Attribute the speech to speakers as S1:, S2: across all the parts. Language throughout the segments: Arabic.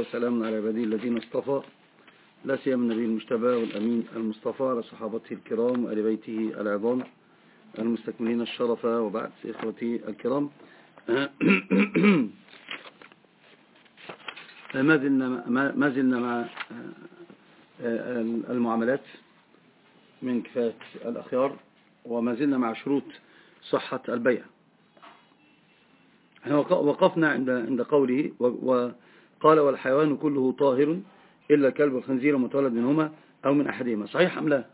S1: وسلام على عباده الذين اصطفى. لا سيما النبي المجتبى والأمين المصطفى على صحابته الكرام وآل بيته العظام المستكملين الشرف. وبعد إخوتي الكرام. ما زلنا ما زلنا مع المعاملات من كفاية الأخيار وما زلنا مع شروط صحة البيع. وقفنا عند عند قوله وقال والحيوان كله طاهر إلا الكلب والخنزير متولد منهما أو من أحدهما. صحيح أم لا؟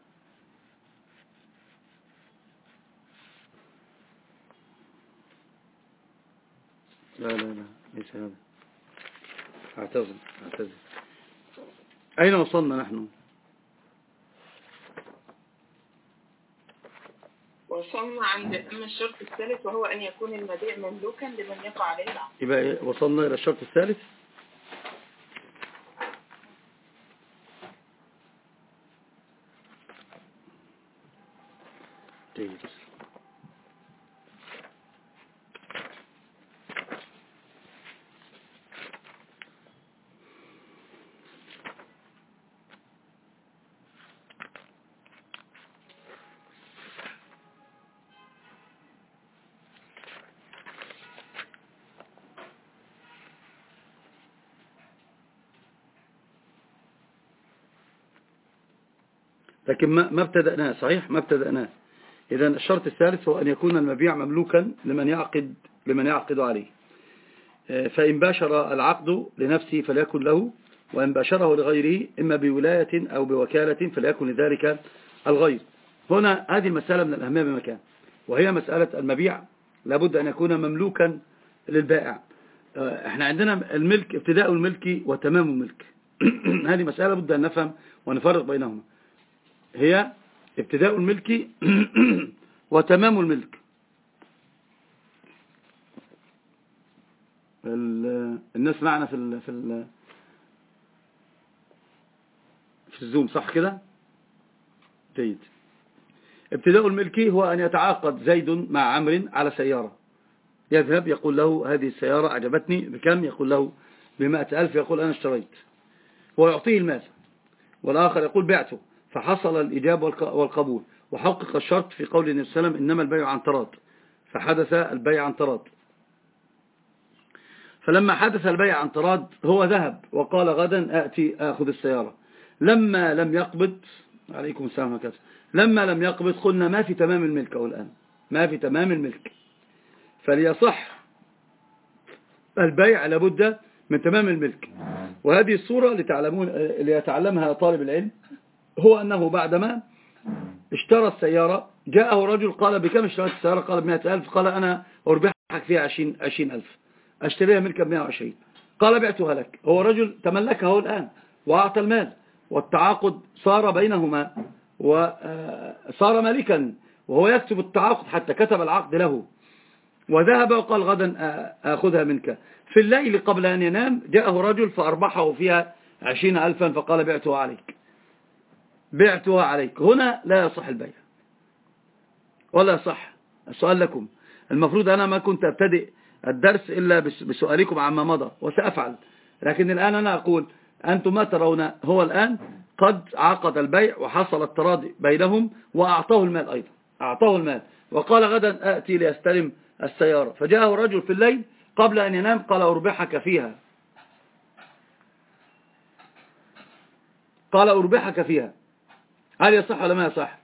S1: لا لا لا ليس هذا. أعتذر أعتذر. أين وصلنا نحن؟
S2: وصلنا عند أما الشرط الثالث وهو أن يكون المبيع مملوكا لمن يقع عليه العقد.
S1: يبقى وصلنا إلى الشرط الثالث؟ لكن ما ابتدأناه صحيح؟ ما ابتدأناه. إذا الشرط الثالث هو أن يكون المبيع مملوكا لمن يعقد لمن يعقد عليه. فإن باشر العقد لنفسه فليكن له وإن باشره لغيره إما بولاية أو بوكالة فليكن لذلك الغير. هنا هذه المسألة من الأهمية بمكان. وهي مسألة المبيع لابد أن يكون مملوكا للبائع. إحنا عندنا الملك ابتداء الملك وتمام الملك. هذه مسألة بد أن نفهم ونفرق بينهما. هي ابتداء الملك وتمام الملك. الناس معنا في ال في ال في الزوم صح كده؟ جيد. ابتداء الملك هو أن يتعاقد زيد مع عمرو على سيارة. يذهب يقول له هذه السيارة أعجبتني بكم؟ يقول له بمائة ألف يقول أنا اشتريت. ويعطيه المال. والآخر يقول بعته. فحصل الإجابة والقبول وحقق الشرط في قول النبي صلى الله عليه وسلم إنما البيع عن تراض فحدث البيع عن تراض. فلما حدث البيع عن تراض هو ذهب وقال غدا أأتي أخذ السيارة. لما لم يقبض عليكم السلام وكذا لما لم يقبض قلنا ما في تمام الملك أو الآن. ما في تمام الملك. فليصح البيع لابد من تمام الملك. وهذه الصورة لتعلمون ليتعلمها طالب العلم هو أنه بعدما اشترى السيارة جاءه رجل قال بكم اشتريت السيارة؟ قال بمئة ألف. قال أنا أربحك فيها عشرين, عشرين ألف. أشتريها ملكا بمئة وعشرين. قال بعتها لك. هو رجل تملكه الآن وأعطى المال. والتعاقد صار بينهما وصار ملكا. وهو يكتب التعاقد حتى كتب العقد له. وذهب وقال غدا أخذها منك. في الليل قبل أن ينام جاءه رجل فأربحه فيها عشرين ألفا فقال بعتها عليك. بعتها عليك. هنا لا يصح البيع. ولا يصح السؤال لكم. المفروض أنا ما كنت أبتدئ الدرس إلا بسؤالكم عما مضى وسأفعل. لكن الآن أنا أقول أنتم ما ترون هو الآن قد عقد البيع وحصل التراضي بينهم وأعطاه المال أيضا. أعطاه المال. وقال غدا أأتي لأستلم السيارة. فجاءه رجل في الليل قبل أن ينام قال أربحك فيها. قال أربحك فيها. هل يصح ولا ما يصح؟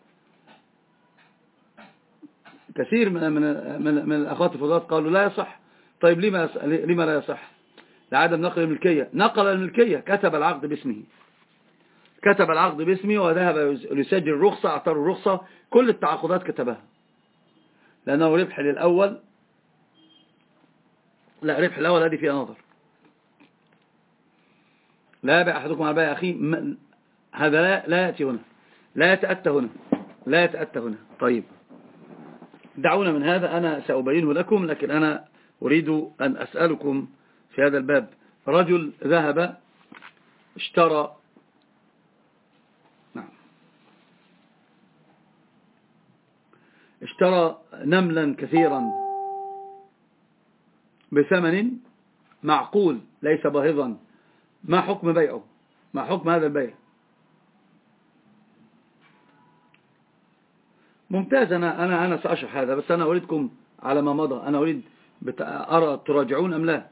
S1: كثير من من من, من الأخوات الفضلات قالوا لا يصح. طيب لما لما لا يصح؟ لعدم نقل الملكية. نقل الملكية. كتب العقد باسمه. كتب العقد باسمه وذهب ليسجل الرخصة أعطاه الرخصة. كل التعاقدات كتبها. لأنه ربح للأول. لا ربح الأول هذه فيها نظر. لا يبيع أحدكم على بيع أخيه. هذا لا, لا يأتي هنا. لا يتأتى هنا. لا يتأتى هنا. طيب. دعونا من هذا. أنا سأبينه لكم لكن أنا أريد أن أسألكم في هذا الباب. رجل ذهب اشترى. نعم. اشترى نملا كثيرا بثمن معقول ليس باهظا. ما حكم بيعه؟ ما حكم هذا البيع؟ ممتاز. أنا, أنا, أنا سأشرح هذا بس أنا أريدكم على ما مضى. أنا أريد أرى تراجعون أم لا؟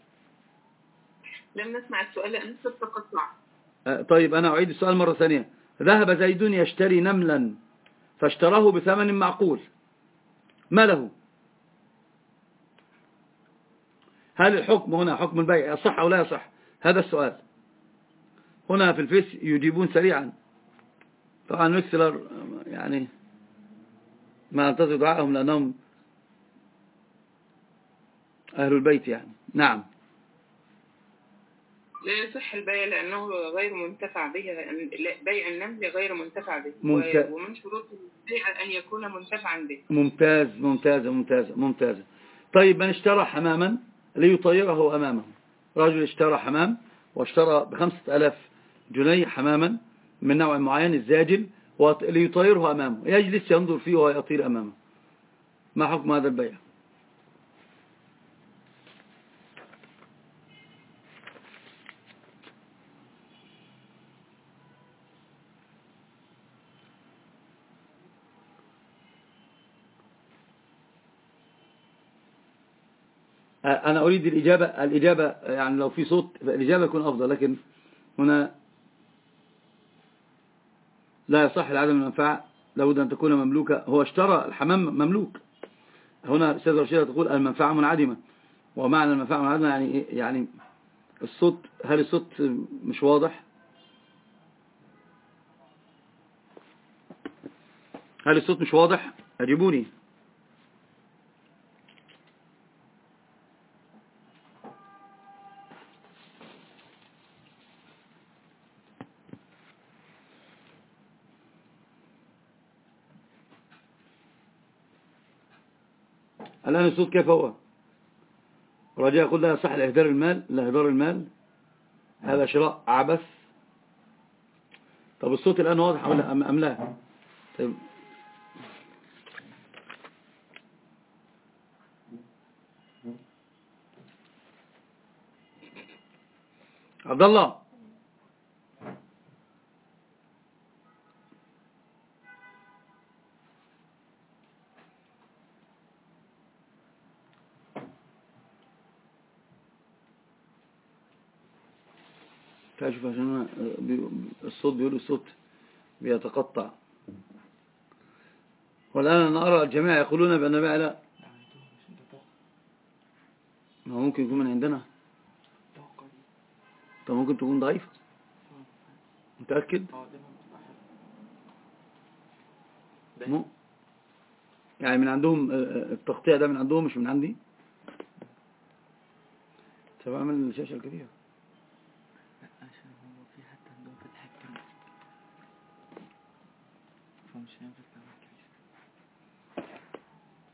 S2: لم نسمع السؤال لأن صرت قطع
S1: أه، طيب أنا أعيد السؤال مرة ثانية. ذهب زيد يشتري نملا فاشتراه بثمن معقول. ما له؟ هل الحكم هنا حكم البيع يصح أو لا يصح؟ هذا السؤال. هنا في الفيس يجيبون سريعا. طبعا ميكسلر يعني ما انتظر دعائهم لأنهم أهل البيت يعني. نعم.
S2: لا يصح البيع لأنه غير منتفع به بيع النمل غير منتفع به.
S1: ممتاز.
S2: ومن شروط البيع أن يكون منتفعا به.
S1: ممتاز ممتاز ممتاز ممتاز. طيب من اشترى حماما ليطيره أمامه. رجل اشترى حمام واشترى بخمسة ألاف جنيه حماما من نوع معين الزاجل. ليطيره أمامه. يجلس ينظر فيه ويطير أمامه. ما حكم هذا البيع؟ أنا أريد الإجابة الإجابة يعني لو في صوت الإجابة يكون أفضل لكن هنا لا يصح العدم المنفعة لابد أن تكون مملوكة. هو اشترى الحمام مملوك. هنا الأستاذ رشيدة تقول المنفعة منعدمة. ومعنى المنفعة منعدمة يعني يعني الصوت هل الصوت مش واضح؟ هل الصوت مش واضح؟ أجيبوني. الآن الصوت كيف هو؟ رجاء يقول لا يصح لإهدار المال لإهدار المال. هذا شراء عبث. طب الصوت الآن واضح أم لا؟ طيب. عبد الله. كاشف عشان الصوت بيقول الصوت بيتقطع. والآن أنا أرى الجميع يقولون بأن بقى لا. ما ممكن يكون من عندنا؟ طب ممكن تكون ضعيف متأكد؟ مو. يعني من عندهم التقطيع ده من عندهم مش من عندي؟ طب اعمل الشاشة الكبيرة.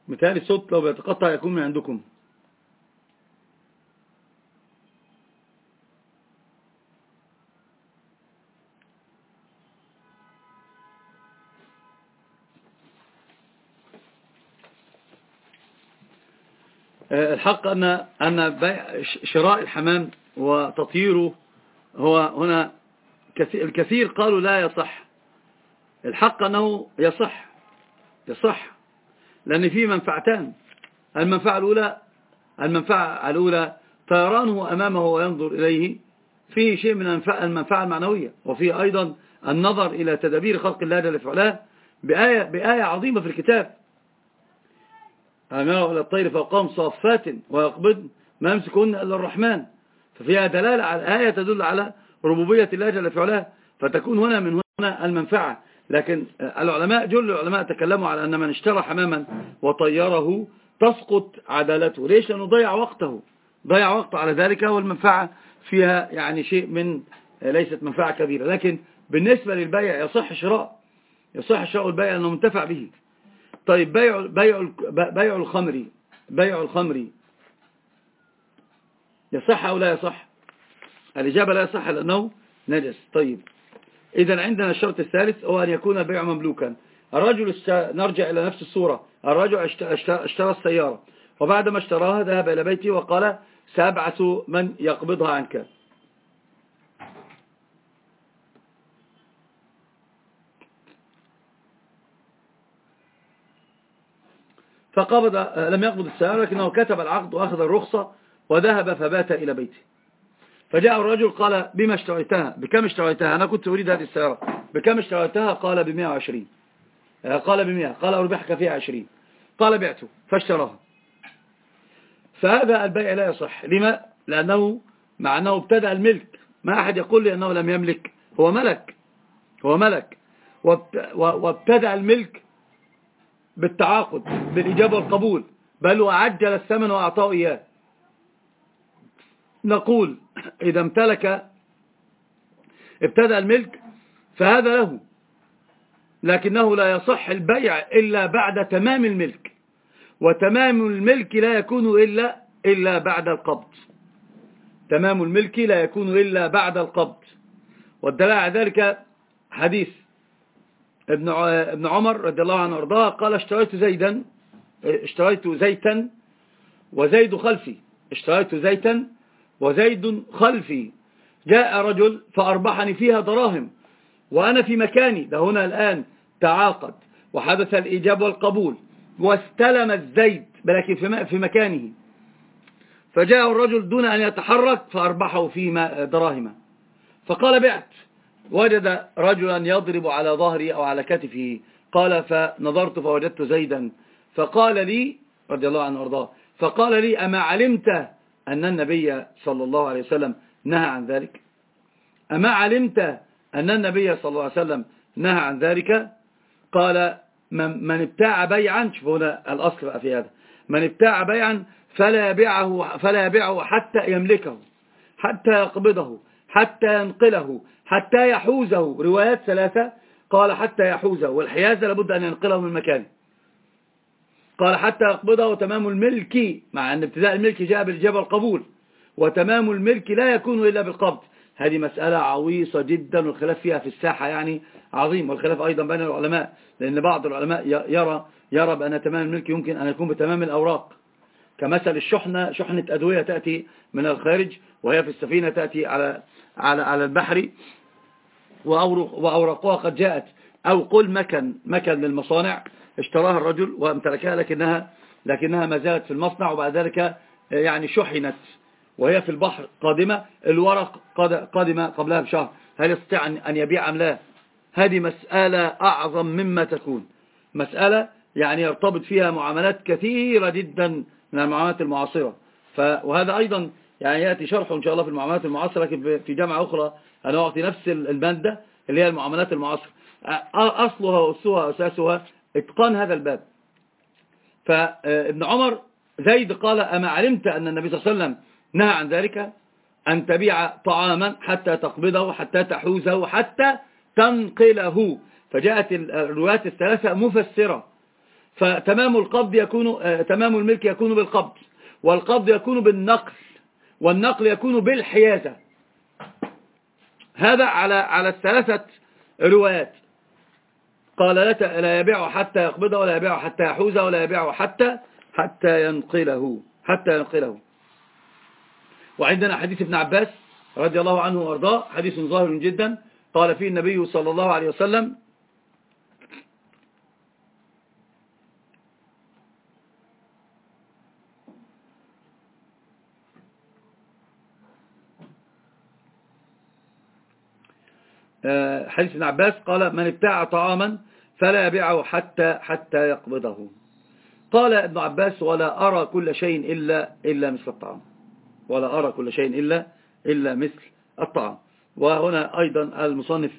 S1: مثال الصوت لو بيتقطع يكون من عندكم. آه، الحق أن أن شراء الحمام وتطييره هو هنا الكثير قالوا لا يصح. الحق أنه يصح يصح لأن فيه منفعتان المنفعة الأولى المنفعة الأولى طيرانه أمامه وينظر إليه فيه شيء من المنفعة المعنوية وفيه أيضا النظر إلى تدابير خلق الله جل فعلا بآية, بآية عظيمة في الكتاب. أمره إلى الطير فوقهم صافات ويقبض ما يمسكهن إلا الرحمن. ففيها دلالة على آية تدل على ربوبية الله جل فعلا فتكون هنا من هنا المنفعة. لكن العلماء جل العلماء تكلموا على أن من اشترى حماما وطيره تسقط عدالته. ليش؟ لأنه ضيع وقته. ضيع وقته على ذلك والمنفعة فيها يعني شيء من ليست منفعة كبيرة. لكن بالنسبة للبيع يصح شراء. يصح شراء البيع أنه منتفع به. طيب بيع, بيع, بيع الخمر بيع الخمر. يصح أو لا يصح؟ الإجابة لا يصح لأنه نجس. طيب. إذا عندنا الشرط الثالث هو أن يكون البيع مملوكا. الرجل است... نرجع إلى نفس الصورة. الرجل اشت... اشت... اشترى السيارة. وبعدما اشتراها ذهب إلى بيته وقال سأبعث من يقبضها عنك. فقبض لم يقبض السيارة لكنه كتب العقد وأخذ الرخصة وذهب فبات إلى بيته. فجاء الرجل قال بما اشتريتها؟ بكم اشتريتها؟ أنا كنت أريد هذه السيارة. بكم اشتريتها؟ قال ب 120 قال ب 100 قال أربحك فيها 20 قال بعته فاشتراها. فهذا البيع لا يصح. لما؟ لأنه مع أنه ابتدأ الملك. ما أحد يقول لي أنه لم يملك. هو ملك. هو ملك. وابتدأ الملك بالتعاقد بالإجابة والقبول. بل وعجل الثمن وأعطاه إياه. نقول إذا امتلك ابتدأ الملك فهذا له. لكنه لا يصح البيع إلا بعد تمام الملك. وتمام الملك لا يكون إلا, إلا بعد القبض. تمام الملك لا يكون إلا بعد القبض. والدلاء على ذلك حديث ابن عمر رضي الله عنه وارضاه قال اشتريت زيدا اشتريت زيتا وزيد خلفي اشتريت زيتا وزيد خلفي. جاء رجل فأربحني فيها دراهم وأنا في مكاني. ده هنا الآن تعاقد وحدث الإجابة والقبول واستلم الزيت لكن في مكانه. فجاء الرجل دون أن يتحرك فأربحه في دراهم فقال بعت. وجد رجلا يضرب على ظهري أو على كتفه. قال فنظرت فوجدت زيدا. فقال لي رضي الله عنه وأرضاه فقال لي أما علمت أن النبي صلى الله عليه وسلم نهى عن ذلك؟ أما علمت أن النبي صلى الله عليه وسلم نهى عن ذلك؟ قال من ابتاع بيعا شوف هنا الأصل في هذا. من ابتاع بيعا فلا يبيعه, فلا يبيعه حتى يملكه حتى يقبضه حتى ينقله حتى يحوزه. روايات ثلاثة. قال حتى يحوزه والحيازة لابد أن ينقله من مكانه. قال حتى يقبضه تمام الملك مع أن ابتداء الملك جاء بالجبل القبول وتمام الملك لا يكون إلا بالقبض. هذه مسألة عويصة جدا والخلاف فيها في الساحة يعني عظيم والخلاف أيضا بين العلماء لأن بعض العلماء يرى يرى بأن تمام الملك يمكن أن يكون بتمام الأوراق. كمثل الشحنة شحنة أدوية تأتي من الخارج وهي في السفينة تأتي على على على البحر وأوراقها قد جاءت. أو قل مكن مكن للمصانع. اشتراها الرجل وامتلكها لكنها لكنها ما زالت في المصنع وبعد ذلك يعني شحنت وهي في البحر قادمة. الورق قادمة قبلها بشهر. هل يستطيع أن يبيع أم لا؟ هذه مسألة أعظم مما تكون. مسألة يعني يرتبط فيها معاملات كثيرة جدا من المعاملات المعاصرة. وهذا أيضا يعني يأتي شرحه إن شاء الله في المعاملات المعاصرة لكن في جامعة أخرى أنا أعطي نفس المادة اللي هي المعاملات المعاصرة. أصلها وأسها وأساسها اتقان هذا الباب. فابن عمر زيد قال أما علمت أن النبي صلى الله عليه وسلم نهى عن ذلك؟ أن تبيع طعاما حتى تقبضه حتى تحوزه حتى تنقله. فجاءت الروايات الثلاثة مفسرة. فتمام القبض يكون تمام الملك يكون بالقبض والقبض يكون بالنقل والنقل يكون بالحيازة. هذا على على الثلاثة روايات. قال لا لا يبيع حتى يقبضه ولا يبيع حتى يحوزه ولا يبيع حتى حتى ينقله حتى ينقله. وعندنا حديث ابن عباس رضي الله عنه وأرضاه حديث ظاهر جدا قال فيه النبي صلى الله عليه وسلم آه، حديث ابن عباس قال من ابتاع طعاما فلا يبيعه حتى حتى يقبضه. قال ابن عباس ولا أرى كل شيء إلا, إلا مثل الطعام. ولا أرى كل شيء إلا, إلا مثل الطعام. وهنا أيضا المصنف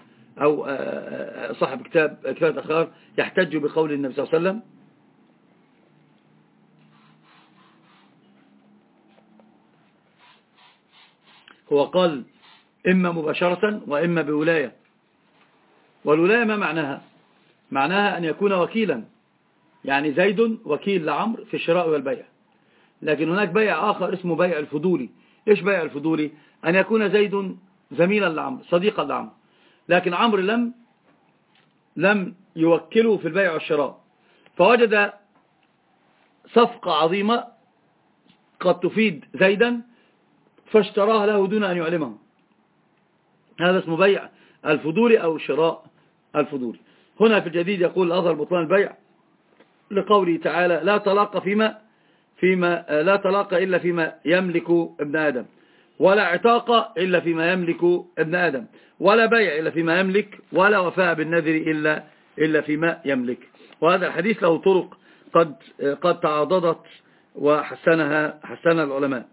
S1: أو آه، آه، صاحب كتاب كتاب الأخبار يحتج بقول النبي صلى الله عليه وسلم هو قال إما مباشرة وإما بولاية. والولاية ما معناها؟ معناها أن يكون وكيلا. يعني زيد وكيل لعمر في الشراء والبيع. لكن هناك بيع آخر اسمه بيع الفضولي. إيش بيع الفضولي؟ أن يكون زيد زميلا لعمر صديقا لعمر لكن عمرو لم لم يوكله في البيع والشراء. فوجد صفقة عظيمة قد تفيد زيدا فاشتراها له دون أن يعلمه. هذا اسمه بيع الفضولي أو شراء الفضولي هنا في الجديد يقول الأظهر بطلان البيع لقوله تعالى لا طلاق فيما فيما لا طلاق إلا فيما يملك ابن آدم ولا عتاق إلا فيما يملك ابن آدم ولا بيع إلا فيما يملك ولا وفاء بالنذر إلا, إلا فيما يملك. وهذا الحديث له طرق قد, قد تعاضدت وحسنها حسنها العلماء.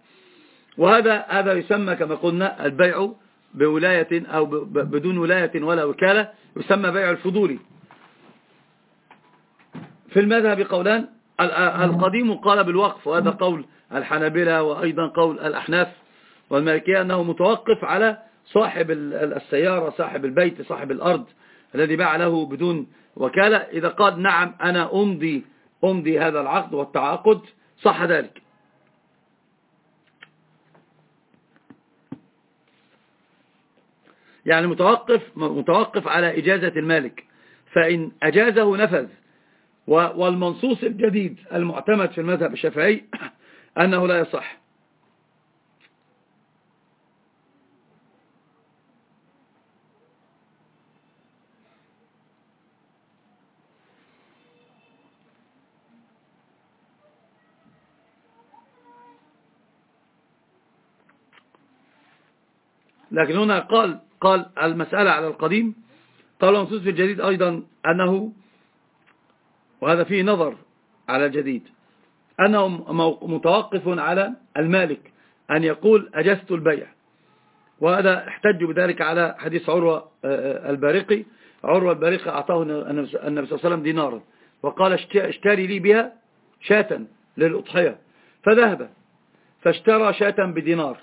S1: وهذا هذا يسمى كما قلنا البيع بولاية أو بدون ولاية ولا وكالة يسمى بيع الفضولي في المذهب قولان القديم قال بالوقف وهذا قول الحنابلة وأيضا قول الأحناف والمالكية أنه متوقف على صاحب السيارة صاحب البيت صاحب الأرض الذي باع له بدون وكالة. إذا قال نعم أنا أمضي, أمضي هذا العقد والتعاقد صح ذلك. يعني متوقف متوقف على إجازة المالك. فإن أجازه نفذ. والمنصوص الجديد المعتمد في المذهب الشافعي أنه لا يصح. لكن هنا قال قال المسألة على القديم. قال المنصوص في الجديد أيضا أنه وهذا فيه نظر على الجديد أنه متوقف على المالك أن يقول أجزت البيع. وهذا احتج بذلك على حديث عروة آه، آه، البارقي. عروة البارقي أعطاه النبي صلى الله عليه وسلم دينارا. وقال اشتري لي بها شاة للأضحية. فذهب فاشترى شاة بدينار.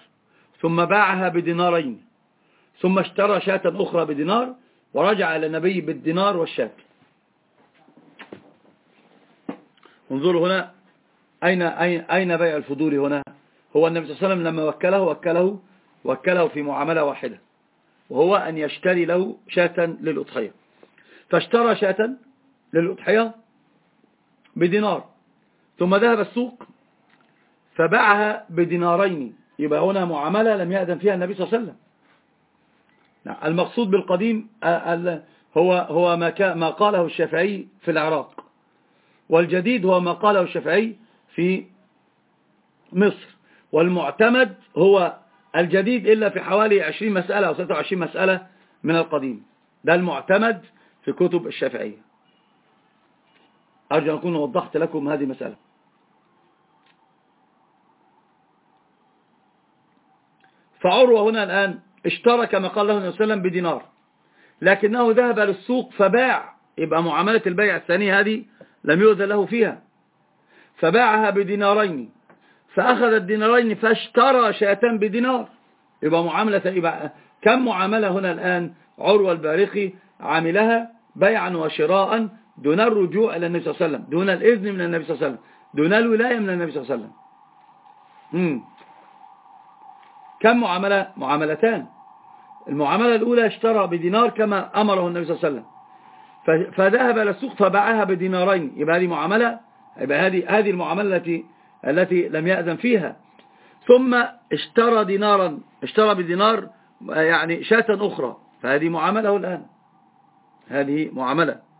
S1: ثم باعها بدينارين. ثم اشترى شاة أخرى بدينار ورجع إلى النبي بالدينار والشاة. انظروا هنا أين, أين, أين بيع الفضول هنا؟ هو النبي صلى الله عليه وسلم لما وكله وكله وكله في معاملة واحدة وهو أن يشتري له شاة للأضحية. فاشترى شاة للأضحية بدينار ثم ذهب السوق فباعها بدينارين. يبقى هنا معاملة لم يأذن فيها النبي صلى الله عليه وسلم. نعم، المقصود بالقديم هو هو ما ما قاله الشافعي في العراق. والجديد هو ما قاله الشافعي في مصر. والمعتمد هو الجديد إلا في حوالي 20 مسألة أو 26 مسألة من القديم. ده المعتمد في كتب الشافعية. أرجو أن أكون وضحت لكم هذه المسألة. فعروة هنا الآن اشترى كما قال له النبي صلى الله عليه وسلم بدينار. لكنه ذهب للسوق فباع يبقى معاملة البيع الثانية هذه لم يؤذن له فيها. فباعها بدينارين. فأخذ الدينارين فاشترى شاة بدينار. يبقى معاملة يبقى كم معاملة هنا الآن عروة البارقي عاملها بيعا وشراء دون الرجوع إلى النبي صلى الله عليه وسلم دون الإذن من النبي صلى الله عليه وسلم دون الولاية من النبي صلى الله عليه وسلم. كم معاملة؟ معاملتان. المعاملة الأولى اشترى بدينار كما أمره النبي صلى الله عليه وسلم. فذهب إلى السوق فباعها بدينارين. يبقى هذه معاملة يبقى هذه هذه المعاملة التي التي لم يأذن فيها. ثم اشترى دينارا اشترى بدينار يعني شاة أخرى. فهذه معاملة الآن. هذه معاملة.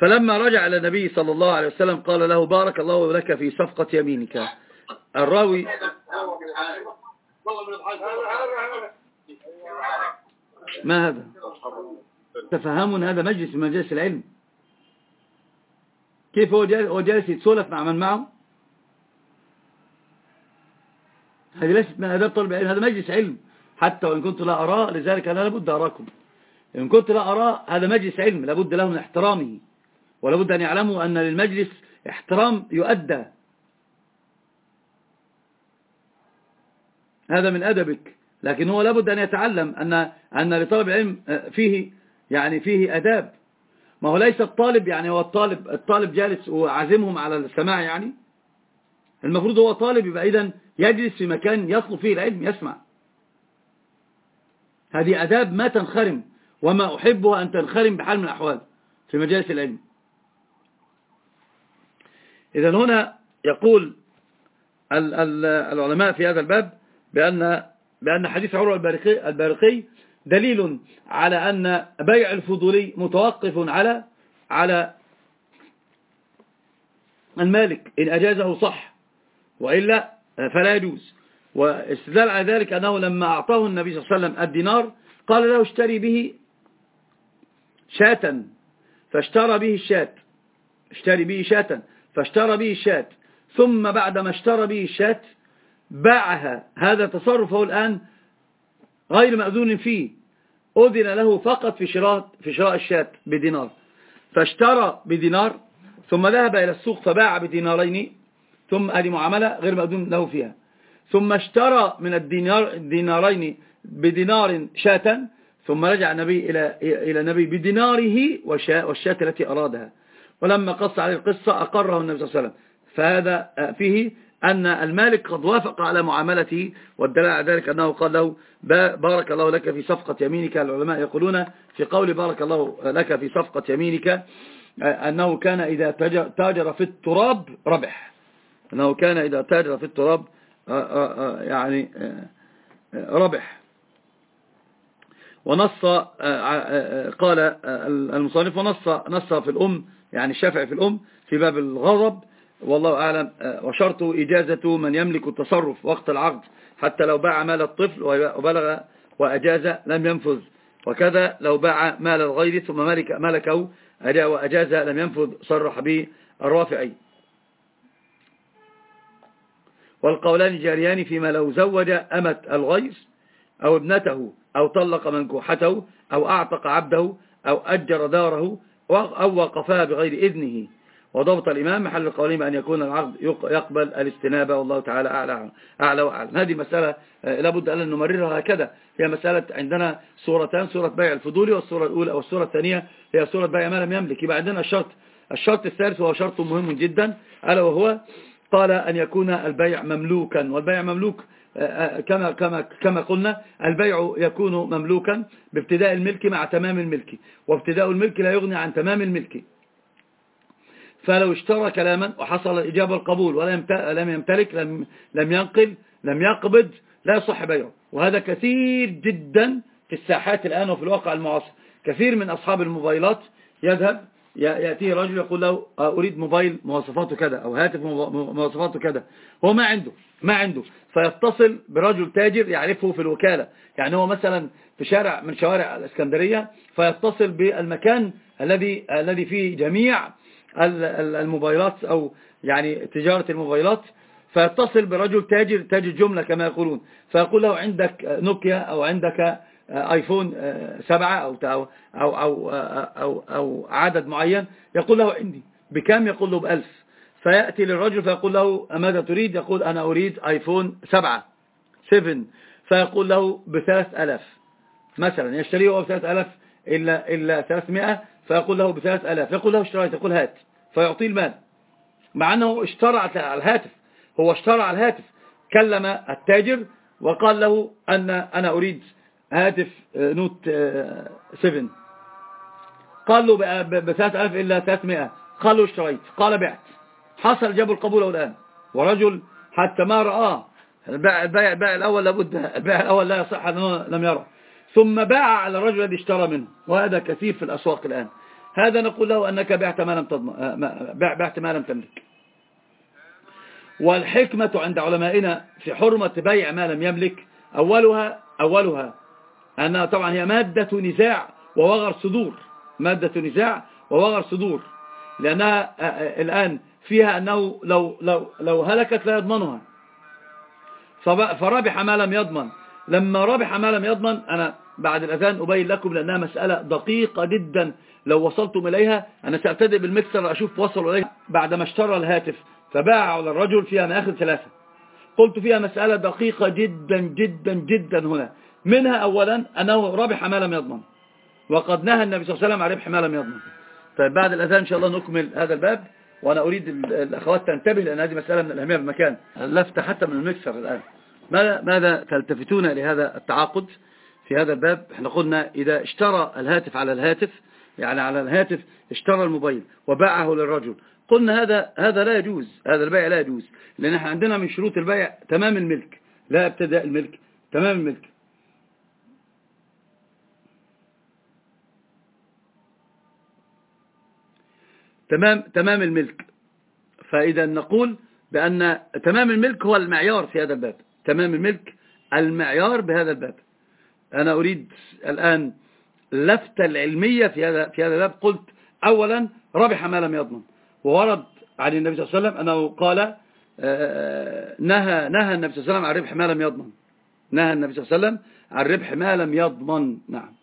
S1: فلما رجع إلى النبي صلى الله عليه وسلم قال له بارك الله لك في صفقة يمينك. الراوي ما هذا؟ تفهمون هذا مجلس من مجالس العلم. كيف هو جالس يتسولف مع من معه؟ هذه ليست من أداب طالب العلم هذا مجلس علم. حتى وإن كنت لا أراه لذلك أنا لابد أراكم. إن كنت لا أراه هذا مجلس علم لابد له من احترامه. ولابد أن يعلموا أن للمجلس احترام يؤدى. هذا من أدبك. لكن هو لابد أن يتعلم أن أن لطالب العلم فيه يعني فيه أداب. ما هو ليس الطالب يعني هو الطالب الطالب جالس وعازمهم على السماع يعني. المفروض هو طالب يبقى إذن يجلس في مكان يطلب فيه العلم يسمع. هذه أداب ما تنخرم وما أحبها أن تنخرم بحال من الأحوال في مجالس العلم. إذا هنا يقول العلماء في هذا الباب بأن بأن حديث عروة البارقي, البارقي دليل على أن بيع الفضولي متوقف على على المالك إن أجازه صح وإلا فلا يجوز. واستدلال على ذلك أنه لما أعطاه النبي صلى الله عليه وسلم الدينار قال له اشتري به شاة. فاشترى به الشاة. اشتري به شاة. فاشترى به الشاة ثم بعد ما اشترى به الشاة باعها. هذا تصرفه الآن غير مأذون فيه. أذن له فقط في شراء, في شراء الشاة بدينار. فاشترى بدينار ثم ذهب إلى السوق فباع بدينارين ثم هذه معاملة غير مأذون له فيها. ثم اشترى من الدينار الدينارين بدينار شاة ثم رجع النبي إلى إلى النبي بديناره والشاة التي أرادها. ولما قص عليه القصة أقره النبي صلى الله عليه وسلم. فهذا فيه أن المالك قد وافق على معاملته والدلاء على ذلك أنه قال له بارك الله لك في صفقة يمينك. العلماء يقولون في قول بارك الله لك في صفقة يمينك أنه كان إذا تاجر في التراب ربح. أنه كان إذا تاجر في التراب يعني ربح. ونص قال المصنف ونص نص في الأم يعني الشافعي في الأم في باب الغضب والله أعلم وشرط إجازة من يملك التصرف وقت العقد حتى لو باع مال الطفل وبلغ وأجاز لم ينفذ. وكذا لو باع مال الغير ثم ملك ملكه وأجاز لم ينفذ صرح به الرافعي. والقولان جاريان فيما لو زوج أمة الغير أو ابنته أو طلق منكوحته أو أعتق عبده أو أجر داره أو وقفها بغير إذنه. وضبط الإمام محل القولين أن يكون العقد يقبل الاستنابة. والله تعالى أعلى, أعلى وأعلم. هذه مسألة آه، لابد أن نمررها هكذا. هي مسألة عندنا صورتان صورة بيع الفضولي والصورة الأولى والصورة الثانية. هي صورة بيع ما لم يملك. يبقى عندنا الشرط الشرط الثالث وهو شرط مهم جدا. ألا وهو قال أن يكون البيع مملوكا. والبيع مملوك آه، آه، كما كما كما قلنا البيع يكون مملوكا بابتداء الملك مع تمام الملك. وابتداء الملك لا يغني عن تمام الملك. فلو اشترى كلاما وحصل الإجابة القبول ولم يمتلك لم, لم ينقل لم يقبض لا يصح بيعه. وهذا كثير جدا في الساحات الآن وفي الواقع المعاصر. كثير من أصحاب الموبايلات يذهب يأتيه رجل يقول له أريد موبايل مواصفاته كذا أو هاتف مواصفاته كذا. هو ما عنده ما عنده. فيتصل برجل تاجر يعرفه في الوكالة. يعني هو مثلا في شارع من شوارع الإسكندرية فيتصل بالمكان الذي الذي فيه جميع الموبايلات أو يعني تجارة الموبايلات. فيتصل برجل تاجر تاجر جملة كما يقولون. فيقول له عندك نوكيا أو عندك آيفون سبعة أو, أو, أو, أو, أو عدد معين يقول له عندي. بكم؟ يقول له بألف. فيأتي للرجل فيقول له ماذا تريد؟ يقول أنا أريد آيفون سبعة سيفن فيقول له بثلاث ألاف مثلا يشتريه هو بثلاث ألاف إلا, إلا ثلاثمائة. فيقول له بثلاث ألاف يقول له اشتريت. يقول هات. فيعطيه المال. مع أنه اشترى على الهاتف. هو اشترى على الهاتف. كلم التاجر وقال له أن أنا أريد هاتف آه، نوت 7 آه، قال له بثلاث ألف إلا 300 قال له اشتريت. قال بعت. حصل جابوا القبول الآن ورجل حتى ما رآه. البيع, البيع الأول لابد البيع الأول لا يصح أنه لم يرى ثم باع على الرجل الذي اشترى منه. وهذا كثير في الأسواق الآن. هذا نقول له أنك بعت ما لم تضمن آه، بعت ما لم تملك. والحكمة عند علمائنا في حرمة بيع ما لم يملك أولها أولها أنها طبعا هي مادة نزاع ووغر صدور مادة نزاع ووغر صدور لأنها الآن فيها أنه لو, لو, لو هلكت لا يضمنها. فربح ما لم يضمن. لما ربح ما لم يضمن أنا بعد الأذان أبين لكم لأنها مسألة دقيقة جدا. لو وصلتم إليها أنا سأبتدئ بالمكسر أشوف وصلوا إليها. بعدما اشترى الهاتف فباع على الرجل فيها مآخذ ثلاثة. قلت فيها مسألة دقيقة جدا جدا جدا هنا. منها أولا أنه ربح ما لم يضمن. وقد نهى النبي صلى الله عليه وسلم عن ربح ما لم يضمن. طيب بعد الأذان إن شاء الله نكمل هذا الباب وأنا أريد الأخوات تنتبه لأن هذه مسألة من الأهمية بالمكان اللفتة حتى من المكسر الآن. ماذا, ماذا تلتفتون لهذا التعاقد في هذا الباب؟ إحنا قلنا إذا اشترى الهاتف على الهاتف يعني على الهاتف اشترى الموبايل وباعه للرجل. قلنا هذا هذا لا يجوز هذا البيع لا يجوز. لأن إحنا عندنا من شروط البيع تمام الملك لا ابتداء الملك تمام الملك. تمام تمام الملك. فإذا نقول بأن تمام الملك هو المعيار في هذا الباب. تمام الملك المعيار بهذا الباب. أنا أريد الآن لفتة العلمية في هذا في هذا الباب. قلت أولا ربح ما لم يضمن. وورد عن النبي صلى الله عليه وسلم أنه قال آه، نهى نهى النبي صلى الله عليه وسلم عن ربح ما لم يضمن. نهى النبي صلى الله عليه وسلم عن ربح ما لم يضمن. نعم.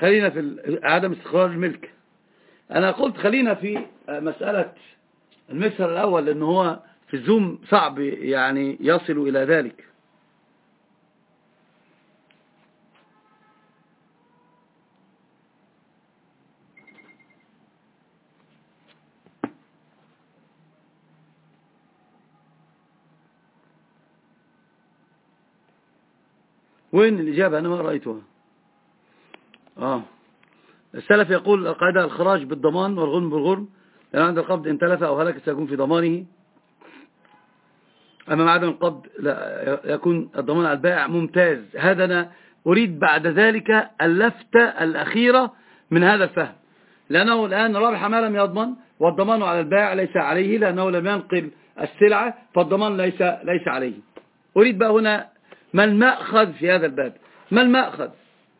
S1: خلينا في عدم استقرار الملك. أنا قلت خلينا في مسألة المثل الأول لأنه هو في الزوم صعب يعني يصل إلى ذلك. وين الإجابة؟ أنا ما رأيتها. آه. السلف يقول القاعدة الخراج بالضمان والغنم بالغرم. لأن عند القبض إن تلف أو هلك سيكون في ضمانه. أما عدم القبض لا يكون الضمان على البائع ممتاز. هذا أنا أريد بعد ذلك اللفتة الأخيرة من هذا الفهم. لأنه الآن رابح ما لم يضمن والضمان على البائع ليس عليه لأنه لم ينقل السلعة فالضمان ليس, ليس عليه. أريد بقى هنا ما المأخذ في هذا الباب. ما المأخذ؟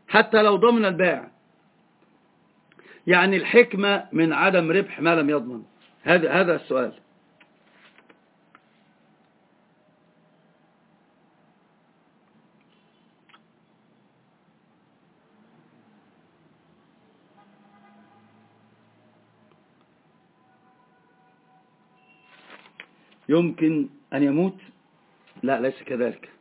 S1: حتى لو ضمن البائع يعني الحكمة من عدم ربح ما لم يضمن. هذا هذا السؤال. يمكن أن يموت؟ لا ليس كذلك.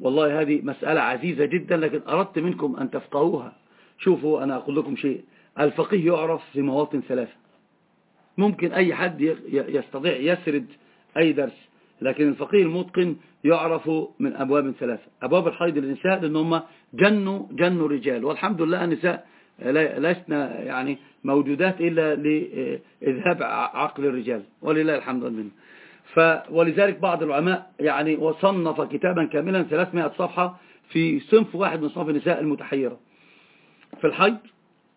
S1: والله هذه مسألة عزيزة جدا لكن أردت منكم أن تفقهوها. شوفوا أنا أقول لكم شيء. الفقيه يعرف في مواطن ثلاثة. ممكن أي حد يستطيع يسرد أي درس لكن الفقيه المتقن يعرف من أبواب ثلاثة. أبواب الحيض للنساء لأن هم جنوا جنوا الرجال والحمد لله النساء لسنا يعني موجودات إلا لإذهاب عقل الرجال. ولله الحمد منه ف ولذلك بعض العلماء يعني وصنف كتابا كاملا 300 صفحة في صنف واحد من صنف النساء المتحيرة في الحيض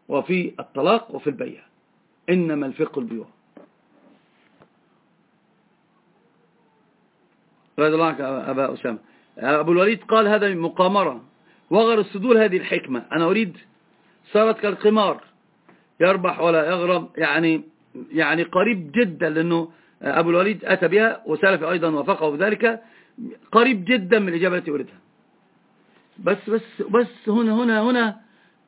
S1: وفي الطلاق وفي البيع. إنما الفقه البيوع. رضي الله عنك أبا أسامة. أبو الوليد قال هذا مقامرة. وغر الصدور هذه الحكمة. أنا أريد صارت كالقمار. يربح ولا يغرم يعني يعني قريب جدا لأنه أبو الوليد أتى بها وسلف أيضا وفقه بذلك قريب جدا من الإجابة التي أريدها بس بس بس هنا هنا هنا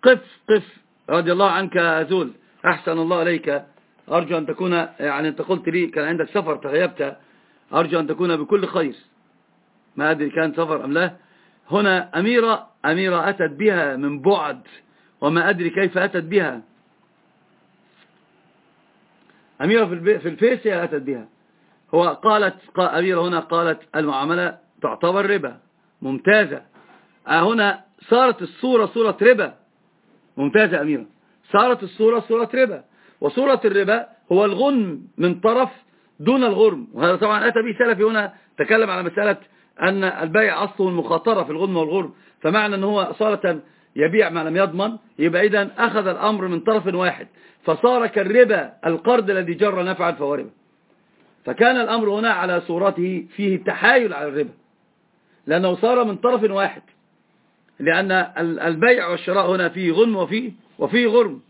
S1: قف قف. رضي الله عنك أزول. أحسن الله عليك أرجو أن تكون يعني أنت قلت لي كان عندك سفر تغيبت. أرجو أن تكون بكل خير. ما أدري كان سفر أم لا. هنا أميرة أميرة أتت بها من بعد وما أدري كيف أتت بها. أميرة في الفيس هي أتت بها. هو قالت أميرة هنا قالت المعاملة تعتبر ربا ممتازة. آه، هنا صارت الصورة صورة ربا. ممتازة أميرة صارت الصورة صورة ربا. وصورة الربا هو الغنم من طرف دون الغرم. وهذا طبعا أتى به سلفي هنا تكلم على مسألة أن البيع أصله المخاطرة في الغنم والغرم. فمعنى أنه هو صارة يبيع ما لم يضمن يبقى إذا أخذ الأمر من طرف واحد فصار كالربا القرض الذي جر نفعا فهو ربا فكان الأمر هنا على صورته فيه التحايل على الربا. لأنه صار من طرف واحد. لأن البيع والشراء هنا فيه غنم وفيه, وفيه غرم.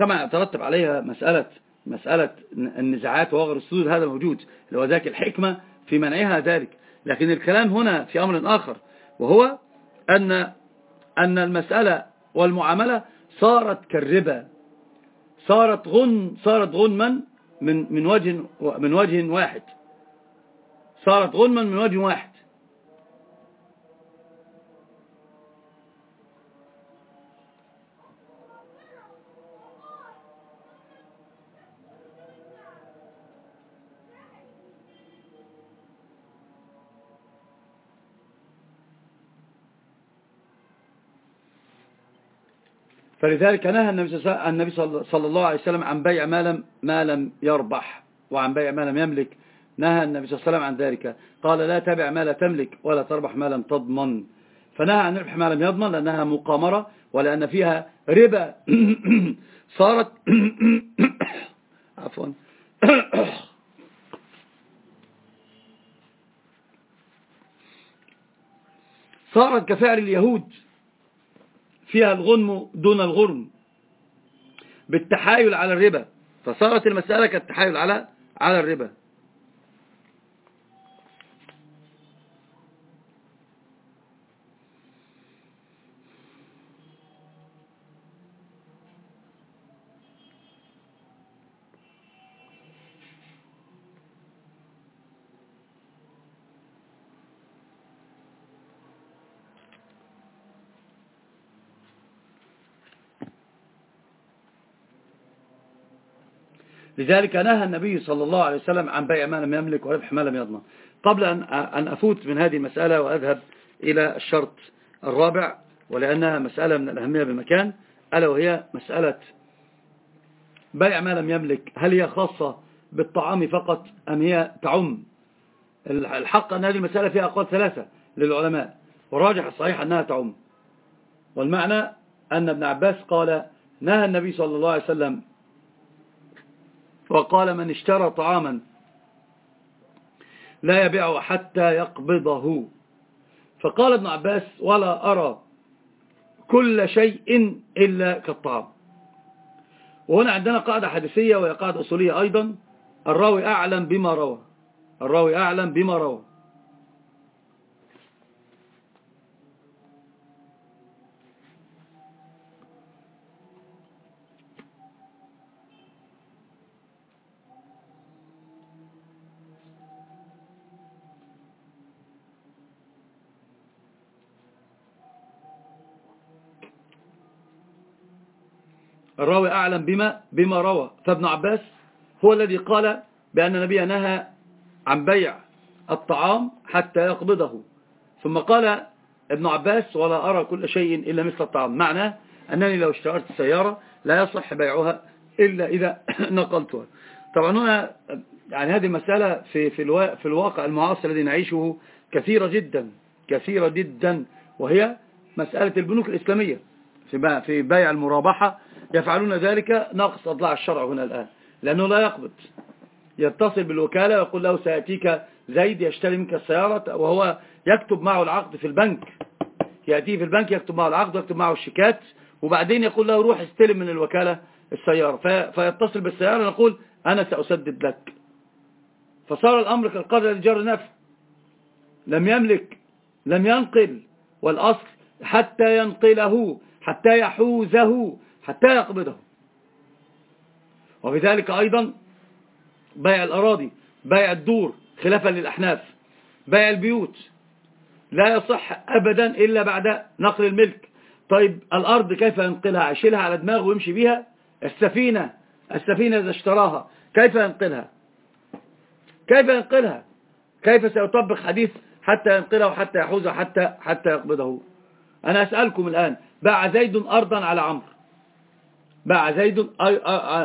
S1: طبعا يترتب عليها مسألة مسألة النزاعات وغر الصدود هذا موجود. اللي هو ذاك الحكمة في منعها ذلك. لكن الكلام هنا في أمر آخر وهو أن أن المسألة والمعاملة صارت كالربا. صارت غن صارت غنما من؟ من وجه من وجه واحد. صارت غنما من وجه واحد. فلذلك نهى النبي صلى الله عليه وسلم عن بيع ما لم, ما لم يربح وعن بيع ما لم يملك. نهى النبي صلى الله عليه وسلم عن ذلك. قال لا تبع ما لا تملك ولا تربح ما لم تضمن. فنهى عن ربح ما لم يضمن لأنها مقامرة ولأن فيها ربا. صارت عفوا. صارت كفعل اليهود. فيها الغنم دون الغرم بالتحايل على الربا فصارت المسألة كالتحايل على على الربا. لذلك نهى النبي صلى الله عليه وسلم عن بيع ما لم يملك وربح ما لم يضمن. قبل أن أفوت من هذه المسألة وأذهب إلى الشرط الرابع ولأنها مسألة من الأهمية بمكان ألا وهي مسألة بيع ما لم يملك. هل هي خاصة بالطعام فقط أم هي تعم؟ الحق أن هذه المسألة فيها أقوال ثلاثة للعلماء. والراجح الصحيح أنها تعم. والمعنى أن ابن عباس قال نهى النبي صلى الله عليه وسلم وقال من اشترى طعاما لا يبيعه حتى يقبضه. فقال ابن عباس ولا أرى كل شيء إلا كالطعام. وهنا عندنا قاعدة حديثية وهي قاعدة أصولية أيضا. الراوي أعلم بما روى. الراوي أعلم بما روى. الراوي أعلم بما, بما روى. فابن عباس هو الذي قال بأن النبي نهى عن بيع الطعام حتى يقبضه. ثم قال ابن عباس ولا أرى كل شيء إلا مثل الطعام. معناه أنني لو اشتريت السيارة لا يصح بيعها إلا إذا نقلتها. طبعا هنا يعني هذه المسألة في, في, في الواقع المعاصر الذي نعيشه كثيرة جدا كثيرة جدا وهي مسألة البنوك الإسلامية في بيع المرابحة يفعلون ذلك نقص أضلاع الشرع هنا الآن. لأنه لا يقبض. يتصل بالوكالة ويقول له سيأتيك زيد يشتري منك السيارة وهو يكتب معه العقد في البنك. يأتيه في البنك يكتب معه العقد ويكتب معه الشيكات وبعدين يقول له روح استلم من الوكالة السيارة. فيتصل بالسيارة ويقول أنا سأسدد لك. فصار الأمر كالقدر لجر نفس لم يملك لم ينقل والأصل حتى ينقله حتى يحوزه. حتى يقبضه. وبذلك أيضا بيع الأراضي بيع الدور خلافا للأحناف بيع البيوت. لا يصح أبدا إلا بعد نقل الملك. طيب الأرض كيف ينقلها؟ يشيلها على دماغه ويمشي بها السفينة السفينة إذا اشتراها كيف ينقلها؟ كيف ينقلها؟ كيف سيطبق حديث حتى ينقله حتى يحوزه حتى حتى يقبضه؟ أنا أسألكم الآن باع زيد أرضا على عمرو. باع زيد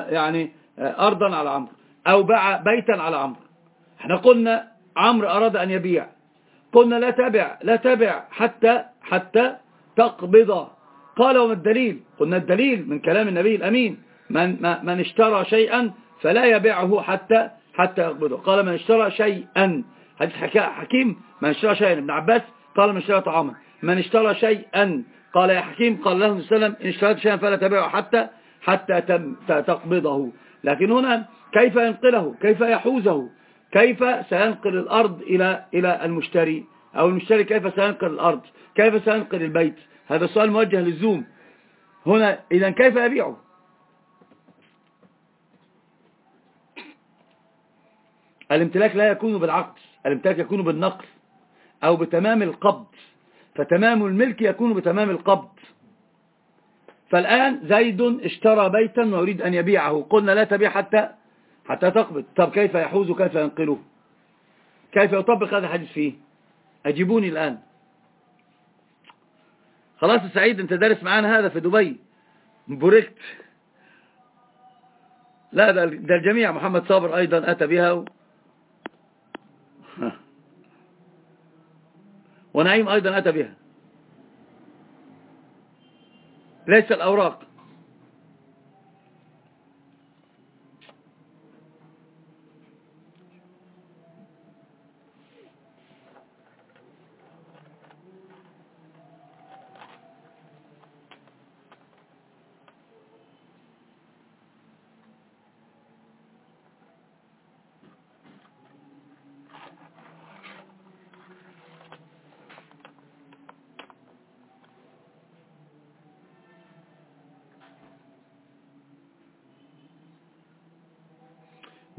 S1: يعني أرضا على عمرو أو باع بيتا على عمرو. إحنا قلنا عمرو أراد أن يبيع. قلنا لا تبع لا تبع حتى حتى تقبض. قال وما الدليل؟ قلنا الدليل من كلام النبي الأمين. من, من اشترى شيئا فلا يبيعه حتى حتى يقبضه. قال من اشترى شيئا. حديث حكيم من اشترى شيئا. ابن عباس قال من اشترى طعاما. من اشترى شيئا. قال يا حكيم قال له وسلم إن اشتريت شيئا فلا تبيعه حتى حتى تقبضه. لكن هنا كيف ينقله؟ كيف يحوزه؟ كيف سينقل الأرض إلى إلى المشتري؟ أو المشتري كيف سينقل الأرض؟ كيف سينقل البيت؟ هذا السؤال موجه للزوم. هنا إذا كيف يبيعه؟ الامتلاك لا يكون بالعقد الامتلاك يكون بالنقل أو بتمام القبض. فتمام الملك يكون بتمام القبض. فالآن زيد اشترى بيتا ويريد أن يبيعه. قلنا لا تبيع حتى حتى تقبض. طب كيف يحوز كيف ينقله؟ كيف يطبق هذا الحديث فيه؟ أجيبوني الآن. خلاص سعيد أنت دارس معانا هذا في دبي. بوركت لا ده, ده الجميع. محمد صابر أيضا أتى بها و... ونعيم أيضا أتى بها. ليس الأوراق.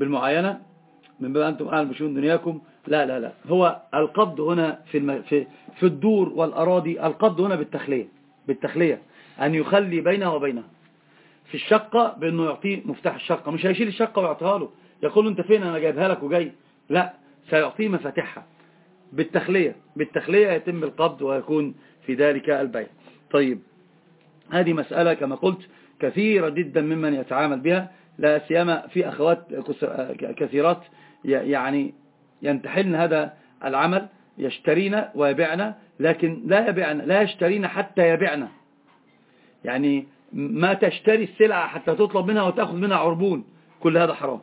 S1: بالمعاينة من باب أنتم أعلم بشؤون دنياكم. لا لا لا. هو القبض هنا في, الم... في, في الدور والأراضي القبض هنا بالتخلية بالتخلية. أن يخلي بينه وبينه في الشقة بأنه يعطيه مفتاح الشقة. مش هيشيل الشقة ويعطيها له. يقول له أنت فين؟ أنا جايبها لك وجاي. لا سيعطيه مفاتيحها. بالتخلية. بالتخلية يتم القبض ويكون في ذلك البيع. طيب. هذه مسألة كما قلت كثيرة جدا ممن يتعامل بها. لا سيما في أخوات كثيرات يعني ينتحلن هذا العمل يشترين ويبيعن لكن لا يبيعن لا يشترين حتى يبيعن. يعني ما تشتري السلعة حتى تطلب منها وتأخذ منها عربون كل هذا حرام.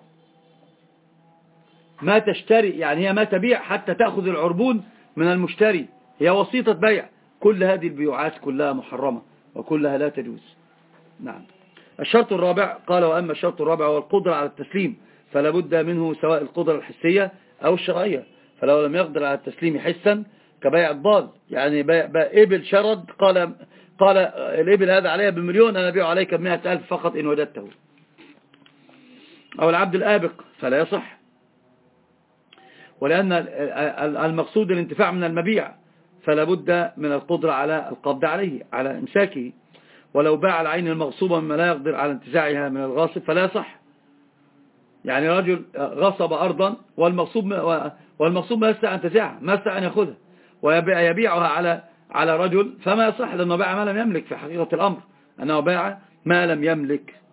S1: ما تشتري يعني هي ما تبيع حتى تأخذ العربون من المشتري. هي وسيطة بيع. كل هذه البيوعات كلها محرمة وكلها لا تجوز. نعم. الشرط الرابع قال وأما الشرط الرابع هو القدرة على التسليم فلا بد منه سواء القدرة الحسية أو الشرعية. فلو لم يقدر على التسليم حسا كبيع الضال يعني إبل شرد قال قال الإبل هذا عليها بمليون أنا بيع عليك بمئة ألف فقط إن وجدته. أو العبد الآبق فلا يصح. ولأن المقصود الانتفاع من المبيع فلا بد من القدرة على القبض عليه على إمساكه. ولو باع العين المغصوبة مما لا يقدر على انتزاعها من الغاصب فلا صح. يعني رجل غصب أرضا والمغصوب والمغصوب ما يستطيع أن تزعها ما يستطيع أن يأخذها ويبيعها على على رجل فما يصح لأنه باع ما لم يملك في حقيقة الأمر أنه باع ما لم يملك.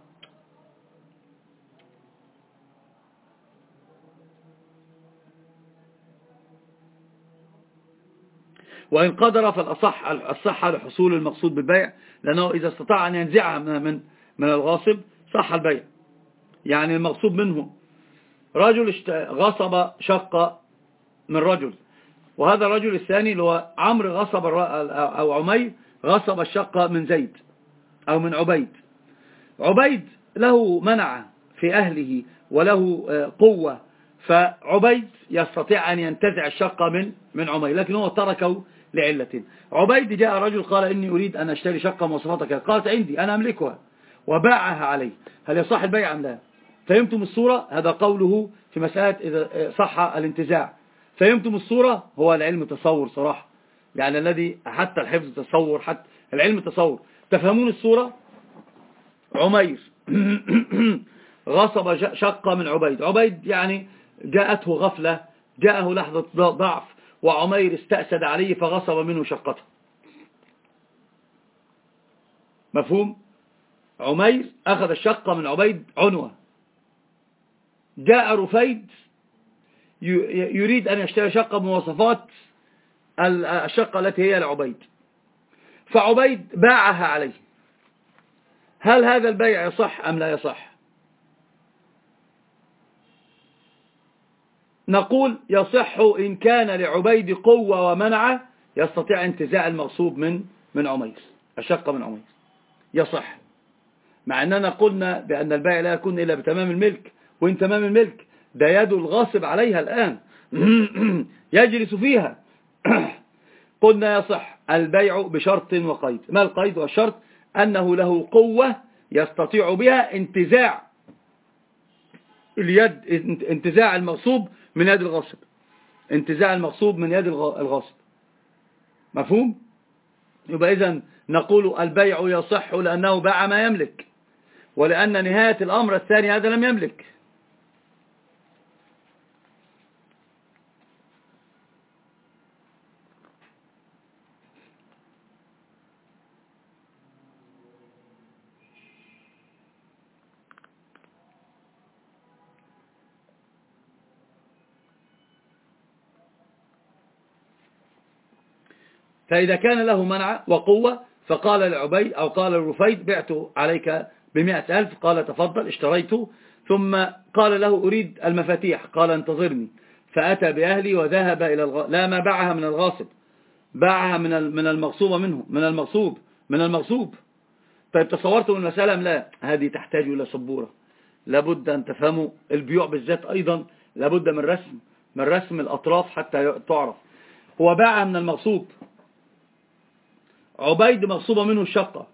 S1: وإن قدر فالأصح الصحة لحصول المقصود بالبيع لأنه إذا استطاع أن ينزعها من من الغاصب صح البيع. يعني المقصود منه. رجل غصب شقة من رجل. وهذا الرجل الثاني اللي هو عمرو غصب أو عمي غصب الشقة من زيد أو من عبيد. عبيد له منع في أهله وله آه، قوة. فعبيد يستطيع أن ينتزع الشقة من من عمي لكن هو تركه لعلة. عبيد جاء رجل قال إني أريد أن أشتري شقة مواصفاتك. قالت عندي أنا أملكها. وباعها علي. هل يصح البيع أم لا؟ فهمتم الصورة؟ هذا قوله في مسألة إذا صح الانتزاع. فهمتم الصورة؟ هو العلم تصور صراحة. يعني الذي حتى الحفظ تصور حتى العلم تصور تفهمون الصورة؟ عمير. غصب شقة من عبيد. عبيد يعني جاءته غفلة جاءه لحظة ضعف. وعمير استأسد عليه فغصب منه شقته. مفهوم؟ عمير أخذ الشقة من عبيد عنوة. جاء رفيد يريد أن يشتري شقة بمواصفات الشقة التي هي لعبيد. فعبيد باعها عليه. هل هذا البيع يصح أم لا يصح؟ نقول يصح إن كان لعبيد قوة ومنعة يستطيع انتزاع المغصوب من من عمير الشقة من عمير. يصح. مع أننا قلنا بأن البيع لا يكون إلا بتمام الملك وإن تمام الملك ده يد الغاصب عليها الآن. يجلس فيها. قلنا يصح البيع بشرط وقيد. ما القيد والشرط؟ أنه له قوة يستطيع بها انتزاع اليد انتزاع المغصوب من يد الغاصب. انتزاع المغصوب من يد الغاصب. مفهوم؟ يبقى إذن نقول البيع يصح لأنه باع ما يملك ولأن نهاية الأمر الثاني هذا لم يملك. فإذا كان له منع وقوة فقال لعبيد أو قال لرفيد بعت عليك بمئة ألف. قال تفضل اشتريته ثم قال له أريد المفاتيح. قال انتظرني. فأتى بأهلي وذهب إلى الغ... لا ما باعها من الغاصب. باعها من من المغصوب منه من المغصوب من المغصوب. طيب تصورتم المسألة لا هذه تحتاج إلى صبورة لابد أن تفهموا البيوع بالذات أيضا. لابد من رسم من رسم الأطراف حتى تعرف. هو باعها من المغصوب. عبيد مغصوبة منه الشقة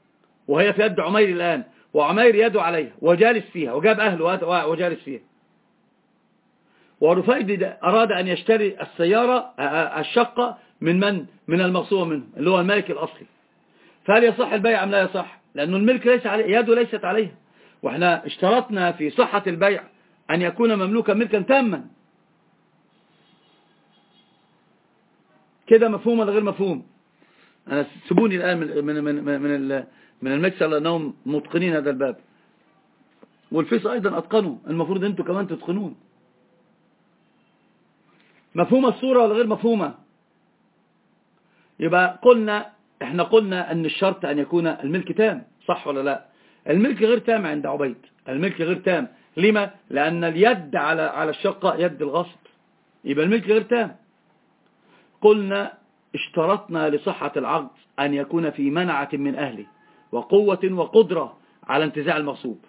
S1: وهي في يد عمير الآن وعمير يده عليها وجالس فيها وجاب أهله وجالس فيها. ورفيد أراد أن يشتري السيارة الشقة من من؟ من المغصوبة منه اللي هو الملك الأصلي. فهل يصح البيع أم لا يصح؟ لأنه الملك ليس عليه يده ليست عليها. وإحنا اشترطنا في صحة البيع أن يكون مملوكا ملكا تاما. كده مفهوم ولا غير مفهوم؟ أنا سيبوني الآن من من من من من المكسر لأنهم متقنين هذا الباب. والفيس أيضا أتقنوا المفروض أنتم كمان تتقنون. مفهومة الصورة ولا غير مفهومة؟ يبقى قلنا إحنا قلنا أن الشرط أن يكون الملك تام. صح ولا لا؟ الملك غير تام عند عبيد. الملك غير تام. لما؟ لأن اليد على على الشقة يد الغصب. يبقى الملك غير تام. قلنا اشترطنا لصحة العقد أن يكون في منعة من أهله وقوة وقدرة على انتزاع المغصوب.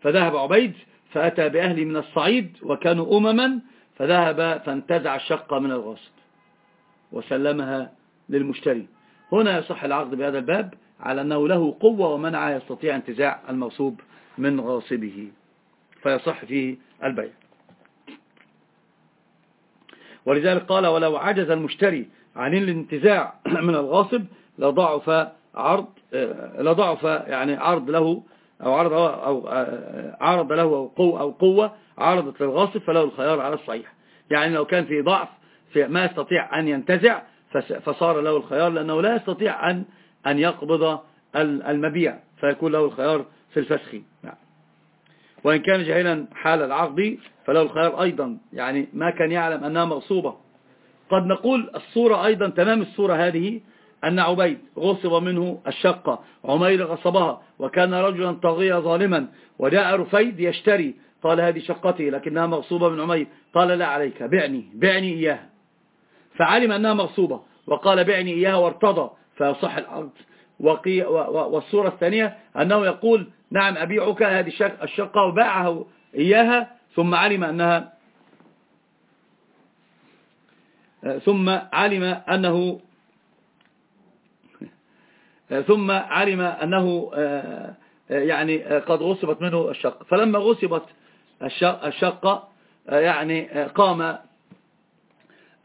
S1: فذهب عبيد فأتى بأهله من الصعيد وكانوا أمما فذهب فانتزع الشقة من الغاصب وسلمها للمشتري. هنا يصح العقد بهذا الباب على أنه له قوة ومنع يستطيع انتزاع المغصوب من غاصبه. فيصح فيه البيع. ولذلك قال ولو عجز المشتري عن الانتزاع من الغاصب لضعف عرض آه، لضعف يعني عرض له أو عرض أو آه، عرض له أو قوة, أو قوة عرضت للغاصب فله الخيار على الصحيح. يعني لو كان في ضعف في ما يستطيع أن ينتزع فصار له الخيار لأنه لا يستطيع أن أن يقبض المبيع فيكون له الخيار في الفسخ. نعم. وإن كان جاهلا حال العقد فله الخيار أيضا. يعني ما كان يعلم أنها مغصوبة. قد نقول الصورة أيضا تمام الصورة هذه أن عبيد غصب منه الشقة عمير غصبها وكان رجلا طاغيا ظالما وجاء رفيد يشتري. قال هذه شقتي لكنها مغصوبة من عمير. قال لا عليك بعني بعني إياها. فعلم أنها مغصوبة وقال بعني إياها وارتضى فيصح العقد والصورة الثانية أنه يقول نعم أبيعك هذه الشقة وباعه إياها ثم علم أنها ثم علم أنه ثم علم أنه يعني قد غصبت منه الشقة فلما غصبت الشقة يعني قام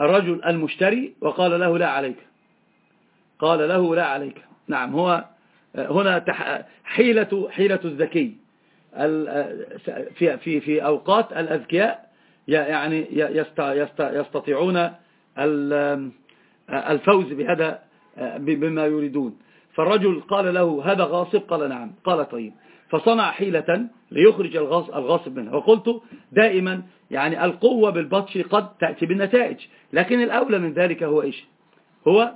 S1: الرجل المشتري وقال له لا عليك. قال له لا عليك. نعم هو هنا حيلة حيلة الذكي. في في في أوقات الأذكياء يعني يستطيعون الفوز بهذا بما يريدون. فالرجل قال له هذا غاصب؟ قال نعم. قال طيب. فصنع حيلة ليخرج الغاصب منها وقلت دائما يعني القوة بالبطش قد تأتي بالنتائج لكن الأولى من ذلك هو إيش؟ هو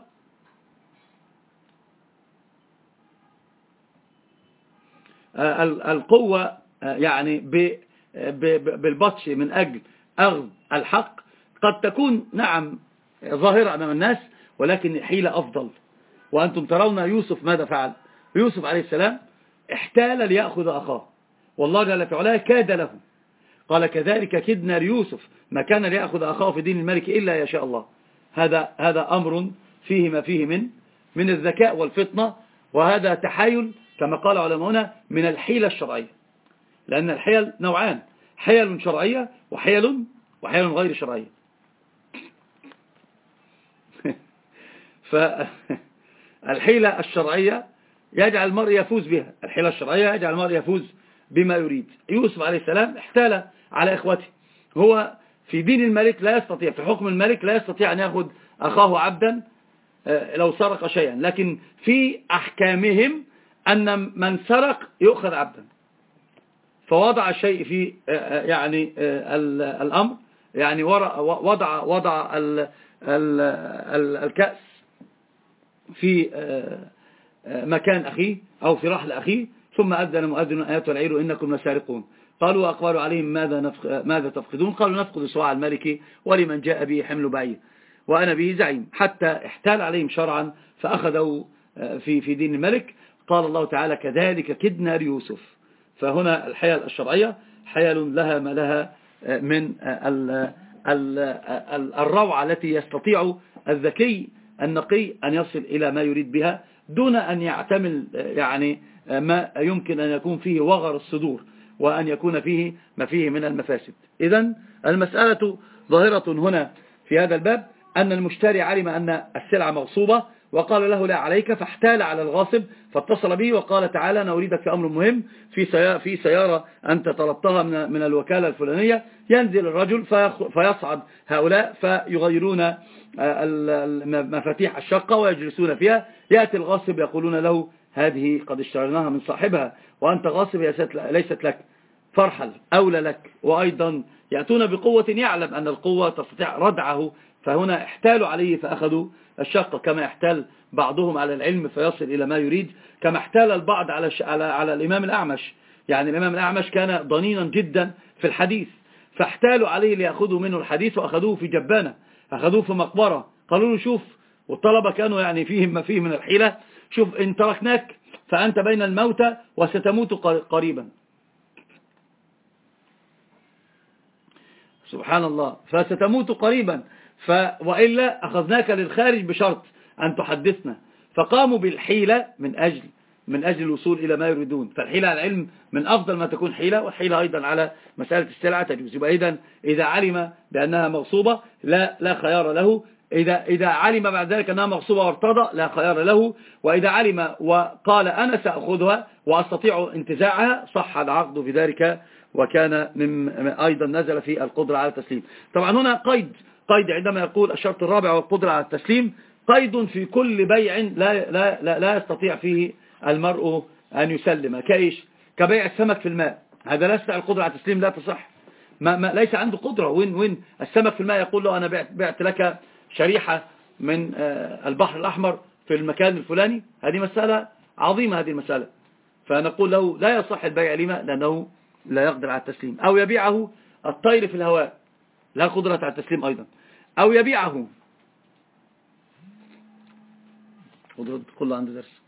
S1: القوة يعني بالبطش من أجل أخذ الحق قد تكون نعم ظاهرة أمام الناس ولكن حيلة أفضل. وأنتم ترون يوسف ماذا فعل. يوسف عليه السلام احتال ليأخذ أخاه. والله جل في علاه كاد له. قال كذلك كدنا ليوسف ما كان ليأخذ أخاه في دين الملك إلا يشاء الله. هذا هذا أمر فيه ما فيه من من الذكاء والفطنة وهذا تحايل كما قال علماؤنا من الحيلة الشرعية. لأن الحيل نوعان حيل شرعية وحيل وحيل غير شرعية. فالحيلة الشرعية يجعل المرء يفوز بها. الحيلة الشرعية يجعل المرء يفوز بما يريد. يوسف عليه السلام احتال على إخوته. هو في دين الملك لا يستطيع في حكم الملك لا يستطيع أن يأخذ أخاه عبدا آه، لو سرق شيئا. لكن في أحكامهم أن من سرق يؤخذ عبدا. فوضع الشيء في آه، آه، يعني الأمر. يعني وضع وضع الكأس. في مكان أخيه أو في رحل أخيه ثم أذن مؤذن آيات العير إنكم لسارقون. قالوا وأقبلوا عليهم ماذا, نفق ماذا تفقدون؟ قالوا نفقد سواع الملك ولمن جاء به حمل بعير وأنا به زعيم. حتى احتال عليهم شرعا فأخذوا آه، في في دين الملك. قال الله تعالى كذلك كدنا ليوسف. فهنا الحيل الشرعية حيل لها ما لها آه، من آه، الروعة التي يستطيع الذكي النقي أن يصل إلى ما يريد بها دون أن يعتمل يعني ما يمكن أن يكون فيه وغر الصدور وأن يكون فيه ما فيه من المفاسد. إذا المسألة ظاهرة هنا في هذا الباب أن المشتري علم أن السلعة مغصوبة وقال له لا عليك فاحتال على الغاصب فاتصل به وقال تعالى أنا أريدك في أمر مهم في في سيارة أنت طلبتها من الوكالة الفلانية. ينزل الرجل فيصعد هؤلاء فيغيرون آه، مفاتيح الشقة ويجلسون فيها. يأتي الغاصب يقولون له هذه قد اشتريناها من صاحبها وأنت غاصب ليست لك فرحل أولى لك وأيضا يأتون بقوة يعلم أن القوة تستطيع ردعه فهنا احتالوا عليه فأخذوا الشقة كما احتال بعضهم على العلم فيصل إلى ما يريد كما احتال البعض على, على, على الإمام الأعمش. يعني الإمام الأعمش كان ضنينا جدا في الحديث فاحتالوا عليه ليأخذوا منه الحديث وأخذوه في جبانة أخذوه في مقبرة. قالوا له شوف والطلبة كانوا يعني فيهم ما فيه من الحيلة شوف إن تركناك فأنت بين الموتى وستموت قريبا. سبحان الله فستموت قريبا. ف وإلا أخذناك للخارج بشرط أن تحدثنا. فقاموا بالحيلة من أجل من أجل الوصول إلى ما يريدون. فالحيلة على العلم من أفضل ما تكون حيلة والحيلة أيضا على مسألة السلعة تجوز. يبقى إذا إذا علم بأنها مغصوبة لا, لا خيار له. إذا, إذا علم بعد ذلك أنها مغصوبة وارتضى لا خيار له. وإذا علم وقال أنا سأخذها وأستطيع انتزاعها صح العقد في ذلك. وكان من أيضا نزل في القدرة على التسليم. طبعا هنا قيد قيد عندما يقول الشرط الرابع والقدرة على التسليم قيد في كل بيع لا, لا, لا, لا يستطيع فيه المرء أن يسلم. كإيش؟ كبيع السمك في الماء. هذا لا يستطيع القدرة على التسليم لا تصح. ما ما ليس عنده قدرة. وين وين؟ السمك في الماء يقول له أنا بعت, بعت لك شريحة من آه، البحر الأحمر في المكان الفلاني. هذه مسألة عظيمة هذه المسألة. فنقول له لا يصح البيع لما؟ لأنه لا يقدر على التسليم. أو يبيعه الطير في الهواء. لا قدرة على التسليم أيضا. أو يبيعه. قدرة كله عنده درس.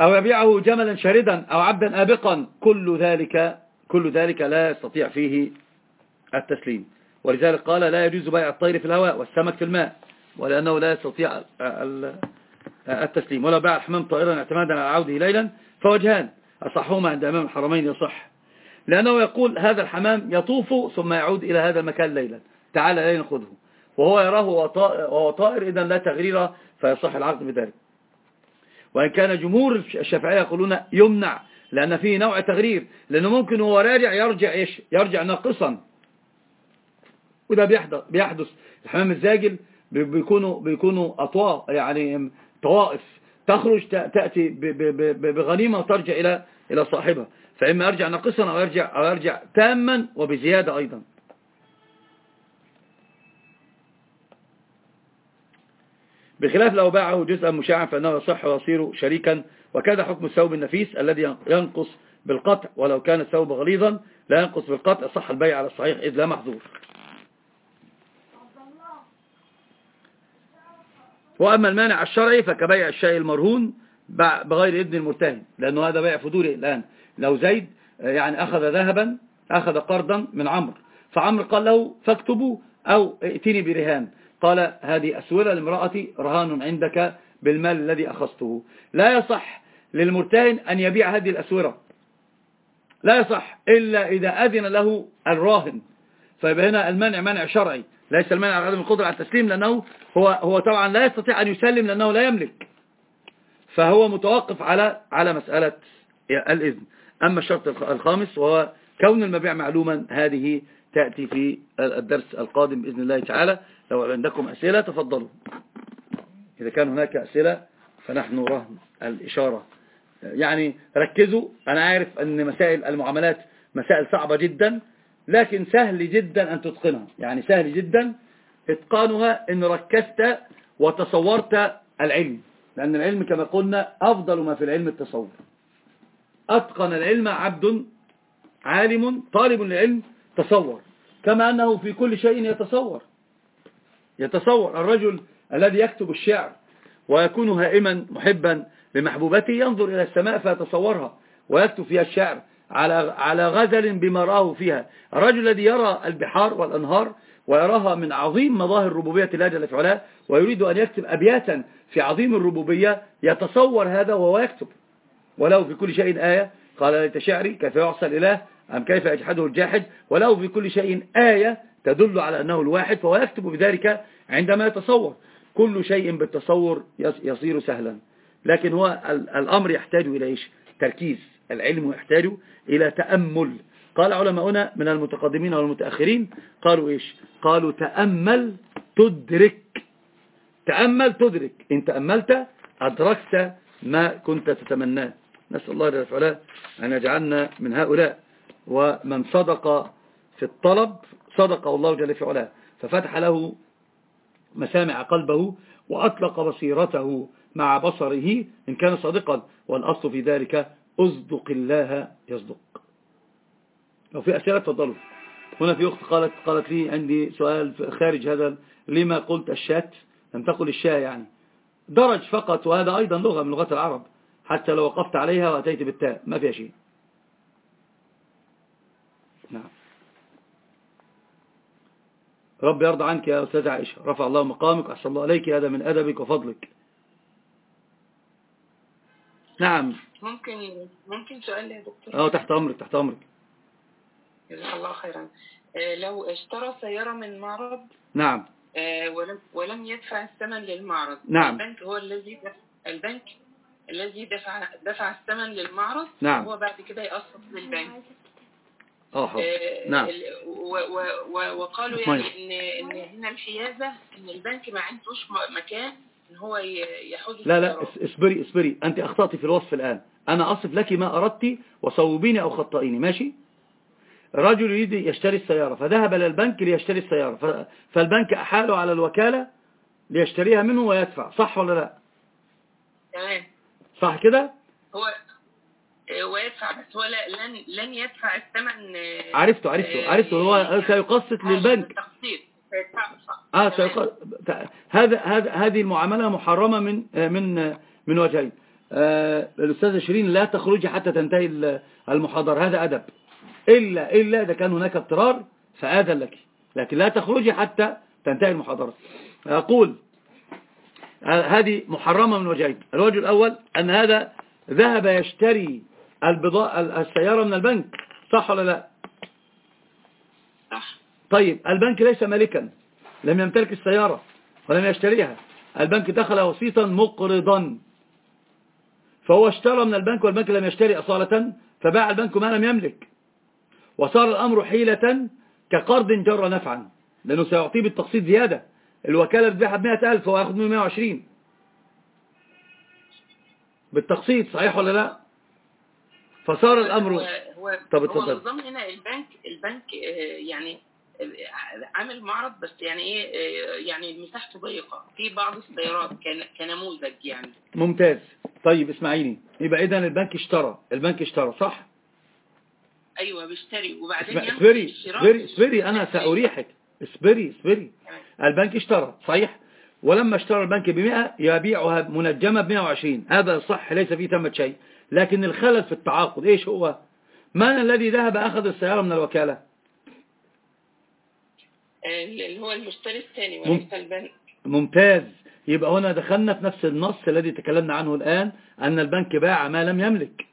S1: أو يبيعه جملا شاردا أو عبدا آبقا. كل ذلك كل ذلك لا يستطيع فيه التسليم. ولذلك قال لا يجوز بيع الطير في الهواء والسمك في الماء ولأنه لا يستطيع التسليم. ولا باع الحمام طائرا اعتمادا على عودة ليلا فوجهان. أصحهما عند أمام الحرمين يصح. لأنه يقول هذا الحمام يطوف ثم يعود إلى هذا المكان ليلا. تعال لين نأخذه. وهو يراه وهو طائر إذا لا تغرير فيصح العقد بذلك. وإن كان جمهور الشافعية يقولون يمنع لأن فيه نوع تغرير لأنه ممكن هو راجع يرجع إيش؟ يرجع ناقصا. وده بيحدث. الحمام الزاجل بيكونوا بيكونوا أطواء يعني طوائف تخرج تأتي بغنيمة وترجع إلى إلى صاحبها. فإما يرجع ناقصا أو يرجع, أو يرجع تاما وبزيادة أيضا. بخلاف لو باعه جزءا مشاعا فإنه يصح ويصير شريكا. وكذا حكم الثوب النفيس الذي ينقص بالقطع. ولو كان الثوب غليظا لا ينقص بالقطع. صح البيع على الصحيح إذ لا محظور. وأما المانع الشرعي فكبيع الشيء المرهون بغير إذن المرتهن لأنه هذا بيع فضولي الآن. لو زيد يعني أخذ ذهبا أخذ قرضا من عمرو. فعمرو قال له فاكتبوا أو ائتني برهان. قال هذه أسورة لامرأتي رهان عندك بالمال الذي أخذته. لا يصح للمرتهن أن يبيع هذه الأسورة لا يصح إلا إذا أذن له الراهن. فيبقى هنا المنع منع شرعي. ليس المنع عدم القدرة على التسليم لأنه هو, هو طبعا لا يستطيع أن يسلم لأنه لا يملك. فهو متوقف على على مسألة الإذن. أما الشرط الخامس وهو كون المبيع معلوما هذه تأتي في الدرس القادم بإذن الله تعالى. لو عندكم أسئلة تفضلوا. إذا كان هناك أسئلة فنحن رهن الإشارة. يعني ركزوا أنا عارف أن مسائل المعاملات مسائل صعبة جدا لكن سهل جدا أن تتقنها. يعني سهل جدا إتقانها إن ركزت وتصورت العلم. لأن العلم كما قلنا أفضل ما في العلم التصور أتقن العلم عبد عالم طالب للعلم تصور. كما أنه في كل شيء يتصور. يتصور الرجل الذي يكتب الشعر ويكون هائما محبا لمحبوبته ينظر إلى السماء فيتصورها ويكتب فيها الشعر على على غزل بما رآه فيها. الرجل الذي يرى البحار والأنهار ويراها من عظيم مظاهر ربوبية الله جل في علاه ويريد أن يكتب أبياتا في عظيم الربوبية يتصور هذا وهو يكتب. وله في كل شيء آية قال ليت شعري كيف يعصى الإله؟ أم كيف يجحده الجاحد؟ وله في كل شيء آية تدل على أنه الواحد فهو يكتب بذلك عندما يتصور. كل شيء بالتصور يصير سهلا. لكن هو الأمر يحتاج إلى تركيز. العلم يحتاج إلى تأمل. قال علماؤنا من المتقدمين والمتأخرين قالوا إيش؟ قالوا تأمل تدرك. تأمل تدرك. إن تأملت أدركت ما كنت تتمناه. نسأل الله جل وعلا أن يجعلنا من هؤلاء. ومن صدق في الطلب صدق الله جل وعلا ففتح له مسامع قلبه وأطلق بصيرته مع بصره إن كان صادقا. والأصل في ذلك أصدق الله يصدق. لو في أسئلة تفضلوا. هنا في أخت قالت, قالت لي عندي سؤال خارج هذا لما قلت الشات؟ لم تقل الشاة يعني. درج فقط وهذا أيضا لغة من لغات العرب. حتى لو وقفت عليها وأتيت بالتاء ما فيها شيء. نعم. رب يرضى عنك يا أستاذ عائشة. رفع الله مقامك وأحسن الله عليك هذا من أدبك وفضلك. نعم.
S2: ممكن ممكن سؤال يا دكتور
S1: آه تحت أمرك تحت أمرك.
S2: جزاك الله خيرا. آه، لو اشترى سيارة من معرض
S1: نعم.
S2: آه، ولم ولم يدفع الثمن للمعرض.
S1: نعم.
S2: البنك هو الذي البنك الذي دفع دفع الثمن للمعرض
S1: نعم.
S2: هو بعد كده يقسط للبنك.
S1: آه
S2: آه،
S1: نعم.
S2: وقالوا. يعني إن إن هنا الحيازة إن البنك ما عندوش مكان إن هو يحوز
S1: لا لا اصبري اصبري. أنت أخطأتي في الوصف الآن. أنا أصف لك ما أردت وصوبيني أو خطئيني. ماشي؟ رجل يريد يشتري السيارة فذهب للبنك ليشتري السيارة فالبنك أحاله على الوكالة ليشتريها منه ويدفع صح ولا لا؟
S2: تمام.
S1: صح كده؟
S2: هو ويدفع بس هو لن لن يدفع الثمن آه،
S1: عرفته عرفته
S2: آه،
S1: عرفته هو
S2: يعني
S1: سيقسط للبنك.
S2: تقسيط
S1: آه
S2: تمام.
S1: سيق... ت- هذا هذا هذه المعاملة محرمة من آه، من من وجهين. آه، الأستاذة شيرين لا تخرجي حتى تنتهي ال- المحاضرة هذا أدب. إلا إلا إذا كان هناك اضطرار فآذن لك. لكن لا تخرجي حتى تنتهي المحاضرة. أقول هذه محرمة من وجهين. الوجه الأول أن هذا ذهب يشتري البضاء السيارة من البنك. صح ولا لا؟
S2: صح.
S1: طيب البنك ليس مالكا. لم يمتلك السيارة ولم يشتريها. البنك دخل وسيطا مقرضا. فهو اشترى من البنك والبنك لم يشتري أصالة فباع البنك ما لم يملك. وصار الأمر حيلة كقرض جر نفعا لأنه سيعطيه بالتقسيط زيادة. الوكالة بتبيعها بمئة ألف وهو ياخد منه 120 بالتقسيط صحيح ولا لا؟ فصار الأمر
S2: هو هو
S1: طب
S2: هو. النظام هنا البنك البنك آه، يعني آه، عامل معرض بس يعني إيه آه، يعني مساحته ضيقة. في بعض السيارات كنموذج يعني.
S1: ممتاز. طيب اسمعيني يبقى إذن البنك اشترى. البنك اشترى صح؟
S2: أيوه بيشتري. وبعدين
S1: اصبري اصبري اصبري
S2: أنا.
S1: سأريحك. اصبري اصبري. البنك اشترى صحيح؟ ولما اشترى البنك بمئة يبيعها منجمة بمئة وعشرين. هذا صح ليس فيه ثمة شيء. لكن الخلل في التعاقد إيش هو؟ من الذي ذهب أخذ السيارة من الوكالة؟
S2: آه، اللي هو المشتري الثاني. وليس البنك.
S1: ممتاز. يبقى هنا دخلنا في نفس النص الذي تكلمنا عنه الآن أن البنك باع ما لم يملك.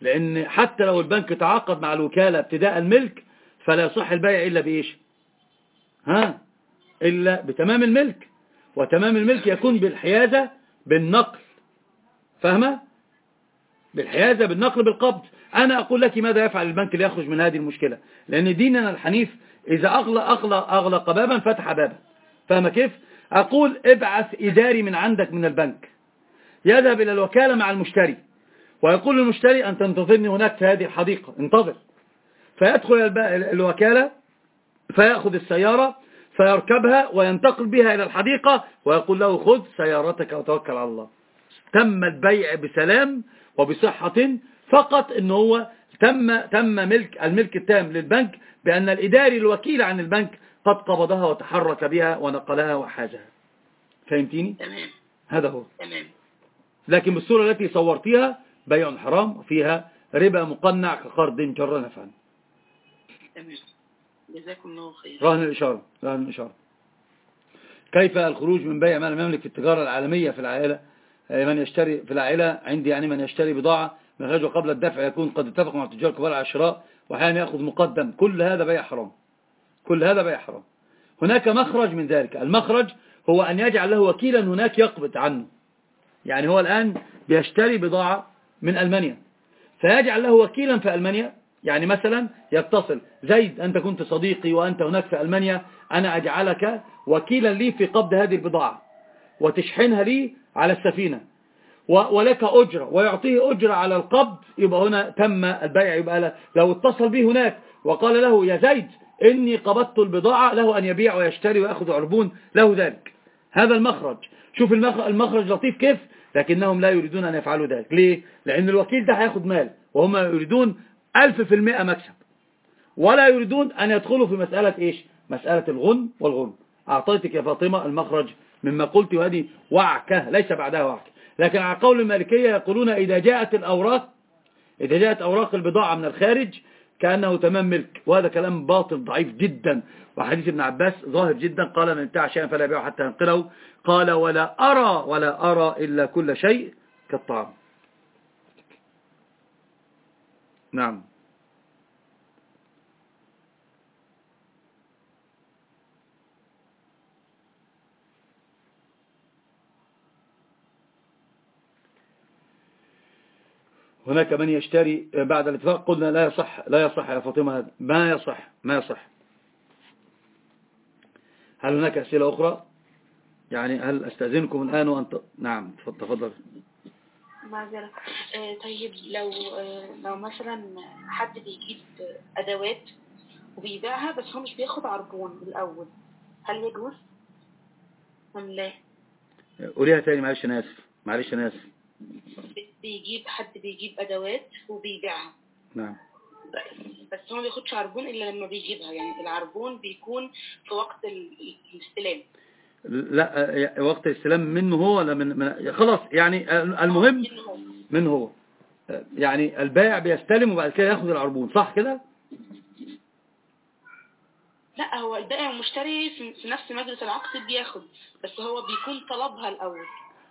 S1: لأن حتى لو البنك تعاقد مع الوكالة ابتداء الملك فلا يصح البيع إلا بإيش؟ ها؟ إلا بتمام الملك. وتمام الملك يكون بالحيازة بالنقل. فاهمة؟ بالحيازة بالنقل بالقبض. أنا أقول لك ماذا يفعل البنك ليخرج من هذه المشكلة. لأن ديننا الحنيف إذا أغلق, أغلق, أغلق بابا فتح بابا. فاهمة كيف؟ أقول ابعث إداري من عندك من البنك. يذهب إلى الوكالة مع المشتري. ويقول للمشتري أن تنتظرني هناك في هذه الحديقة انتظر. فيدخل الوكالة فيأخذ السيارة فيركبها وينتقل بها إلى الحديقة ويقول له خذ سيارتك وتوكل على الله. تم البيع بسلام وبصحة فقط إن هو تم تم ملك الملك التام للبنك بأن الإداري الوكيل عن البنك قد قبضها وتحرك بها ونقلها وحازها فهمتيني؟
S2: تمام.
S1: هذا هو.
S2: تمام.
S1: لكن بالصورة التي صورتيها بيع حرام وفيها ربا مقنع كقرض جر نفعا.
S2: تمام. جزاكم الله خير
S1: رهن الإشارة رهن الإشارة. كيف الخروج من بيع ما لم يملك في التجارة العالمية في العائلة؟ من يشتري في العائلة عندي يعني من يشتري بضاعة من خرجه قبل الدفع يكون قد اتفق مع التجار الكبار على الشراء وحين يأخذ مقدم. كل هذا بيع حرام. كل هذا بيع حرام. هناك مخرج من ذلك. المخرج هو أن يجعل له وكيلا هناك يقبض عنه. يعني هو الآن بيشتري بضاعة من ألمانيا. فيجعل له وكيلا في ألمانيا. يعني مثلا يتصل زيد أنت كنت صديقي وأنت هناك في ألمانيا أنا أجعلك وكيلا لي في قبض هذه البضاعة وتشحنها لي على السفينة. ولك أجرة ويعطيه أجرة على القبض يبقى هنا تم البيع يبقى لو اتصل به هناك وقال له يا زيد إني قبضت البضاعة له أن يبيع ويشتري ويأخذ عربون له ذلك. هذا المخرج. شوف المخرج لطيف كيف؟ لكنهم لا يريدون أن يفعلوا ذلك ليه؟ لأن الوكيل ده هياخد مال وهم يريدون ألف في المئة مكسب ولا يريدون أن يدخلوا في مسألة إيش؟ مسألة الغن والغن أعطيتك يا فاطمة المخرج مما قلت وهذه وعكة ليس بعدها وعكة لكن على قول المالكية يقولون إذا جاءت الأوراق إذا جاءت أوراق البضاعة من الخارج كأنه تمام ملك. وهذا كلام باطل ضعيف جدا. وحديث ابن عباس ظاهر جدا. قال من ابتاع شيئا فلا يبيعه حتى ينقله. قال ولا أرى ولا أرى إلا كل شيء كالطعام. نعم. هناك من يشتري بعد الاتفاق قلنا لا يصح لا يصح يا فاطمة هذا ما يصح ما يصح. هل هناك أسئلة أخرى؟ يعني هل أستأذنكم الآن وأنت نعم تفضل
S3: معذرة آه طيب لو آه لو مثلا حد بيجيب أدوات وبيبيعها بس هو مش بياخد عربون بالأول هل يجوز؟ أم لا؟
S1: قوليها تاني معلش أنا آسف معلش أنا آسف.
S3: بيجيب حد بيجيب أدوات وبيبيعها.
S1: نعم.
S3: بس هو ما بياخدش عربون إلا لما بيجيبها. يعني العربون بيكون في وقت الاستلام.
S1: لا وقت الاستلام منه هو ولا من, من خلاص يعني المهم منه هو. يعني البائع بيستلم وبعد كده ياخد العربون صح كده؟
S3: لا هو البائع والمشتري في نفس مجلس العقد بياخد بس هو بيكون طلبها الأول.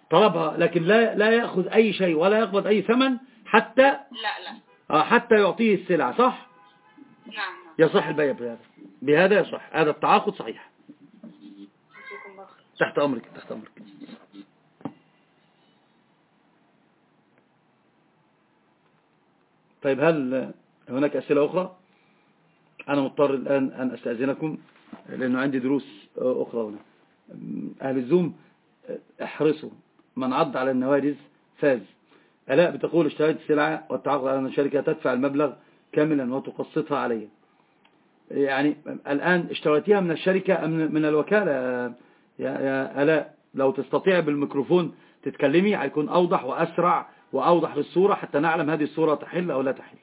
S1: طلبها لكن لا لا يأخذ أي شيء ولا يقبض أي ثمن حتى
S3: لا
S1: لا. حتى يعطيه السلعة صح؟
S3: نعم
S1: يصح البيع بهذا. بهذا يصح. هذا التعاقد صحيح. تحت أمرك تحت أمرك. طيب هل هناك أسئلة أخرى؟ أنا مضطر الآن أن أستأذنكم لأنه عندي دروس أخرى هنا. أهل الزوم احرصوا. من عض على النوارز فاز. ألاء بتقول اشتريت السلعة والتعاقد على أن الشركة تدفع المبلغ كاملا وتقسطها علي يعني الآن اشتريتيها من الشركة أم من الوكالة؟ يا, يا ألاء لو تستطيع بالميكروفون تتكلمي هيكون أوضح وأسرع وأوضح للصورة حتى نعلم هذه الصورة تحل أو لا تحل.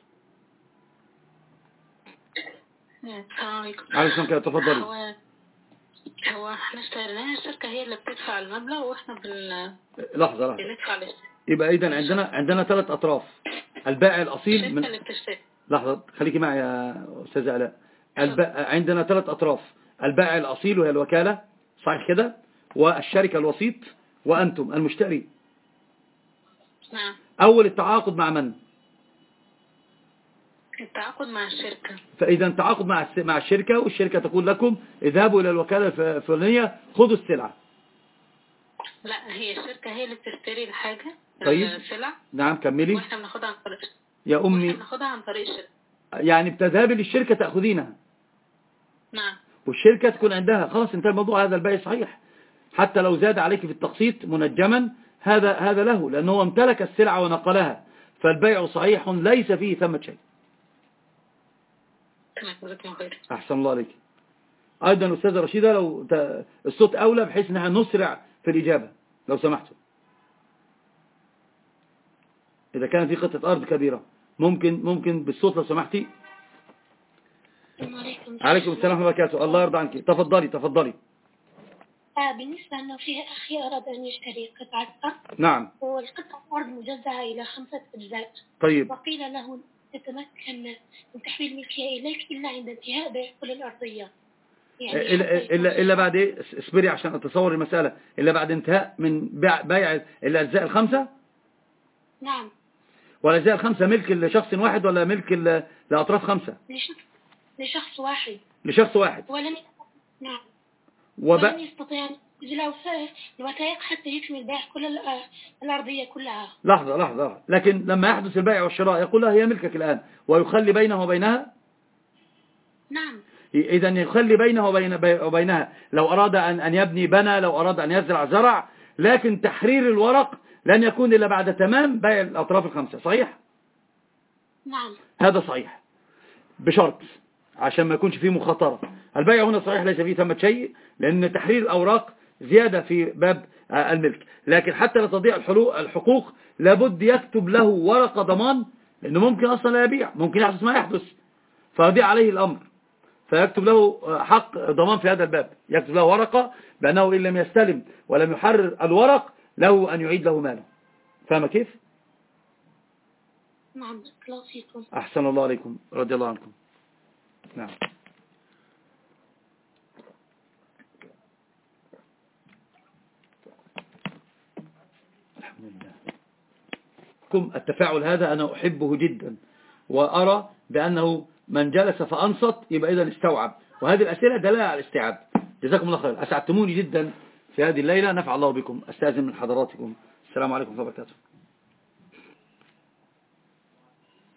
S3: السلام عليكم.
S1: عليكم كده تفضلي.
S3: هو إحنا اشتريناها الشركة هي اللي بتدفع المبلغ وإحنا بال
S1: لحظة لحظة.
S3: بندفع
S1: يبقى اذا عندنا عندنا ثلاث أطراف. البائع الأصيل
S3: من
S1: لحظة خليكي معي يا استاذة علاء. الب... عندنا ثلاث أطراف. البائع الأصيل وهي الوكالة صحيح كده؟ والشركة الوسيط وأنتم المشتري.
S3: نعم.
S1: أول التعاقد مع من؟
S3: التعاقد مع الشركة.
S1: فإذا تعاقد مع مع الشركة والشركة تقول لكم اذهبوا إلى الوكالة الفلانية خذوا السلعة.
S3: لا هي الشركة هي اللي بتشتري الحاجة
S1: طيب.
S3: السلع.
S1: نعم كملي.
S3: وإحنا بناخدها عن طريق
S1: يا
S3: وإحنا
S1: أمي
S3: بناخدها عن طريق الشركة.
S1: يعني بتذهبي للشركة تأخذينها.
S3: نعم.
S1: والشركة تكون عندها خلاص انتهى الموضوع هذا البيع صحيح. حتى لو زاد عليك في التقسيط منجما هذا هذا له لأنه امتلك السلعة ونقلها. فالبيع صحيح ليس فيه ثمة شيء
S3: تمام جزاكم الله خير
S1: أحسن الله عليك. أيضا أستاذة رشيدة لو الصوت أولى بحيث أنها نسرع في الإجابة لو سمحتوا إذا كان في قطعة أرض كبيرة ممكن ممكن بالصوت لو سمحتي.
S4: السلام عليكم.
S1: عليكم السلام ورحمة الله وبركاته. الله يرضى عنك. تفضلي تفضلي.
S4: آه بالنسبة أنه في أخي أراد أن يشتري قطعة أرض.
S1: نعم.
S4: والقطعة أرض مجزأة إلى خمسة أجزاء.
S1: طيب.
S4: وقيل له تتمكن من تحويل الملكية إليك إلا عند انتهاء بيع كل الأرضية. يعني
S1: إلا, إلا, إلا بعد إيه؟ اصبري عشان أتصور المسألة. إلا بعد انتهاء من بيع, بيع الأجزاء الخمسة؟
S4: نعم.
S1: والأجزاء الخمسة ملك لشخص واحد ولا ملك لأطراف خمسة؟
S4: لشخص, لشخص واحد.
S1: لشخص واحد.
S4: ولن نعم.
S1: وب...
S4: ولن يستطيع يجلو الوثائق حتى يكمل بيع كل الأ- الأرضية كلها.
S1: لحظة لحظة. لكن لما يحدث البيع والشراء يقول لها هي ملكك الآن ويخلي بينه وبينها؟
S4: نعم.
S1: إذا يخلي بينه وبين وبينها. لو أراد أن أن يبني بنى لو أراد أن يزرع زرع لكن تحرير الورق لن يكون إلا بعد تمام بيع الأطراف الخمسة. صحيح؟
S4: نعم.
S1: هذا صحيح. بشرط عشان ما يكونش فيه مخاطرة. البيع هنا صحيح ليس فيه ثمة شيء لأن تحرير الأوراق زيادة في باب الملك. لكن حتى لا تضيع الحقوق لابد يكتب له ورقة ضمان لأنه ممكن أصلا لا يبيع ممكن يحدث ما يحدث. فيضيع عليه الأمر. فيكتب له حق ضمان في هذا الباب. يكتب له ورقة بأنه إن لم يستلم ولم يحرر الورق له أن يعيد له ماله. فاهم كيف؟
S4: نعم
S1: أحسن الله عليكم. رضي الله عنكم. نعم الحمد لله كم التفاعل هذا أنا أحبه جدا وأرى بأنه من جلس فأنصت يبقى إذا استوعب. وهذه الأسئلة دلالة على الاستيعاب. جزاكم الله خير أسعدتموني جدا في هذه الليلة. نفع الله بكم. أستأذن من حضراتكم. السلام عليكم ورحمة الله وبركاته.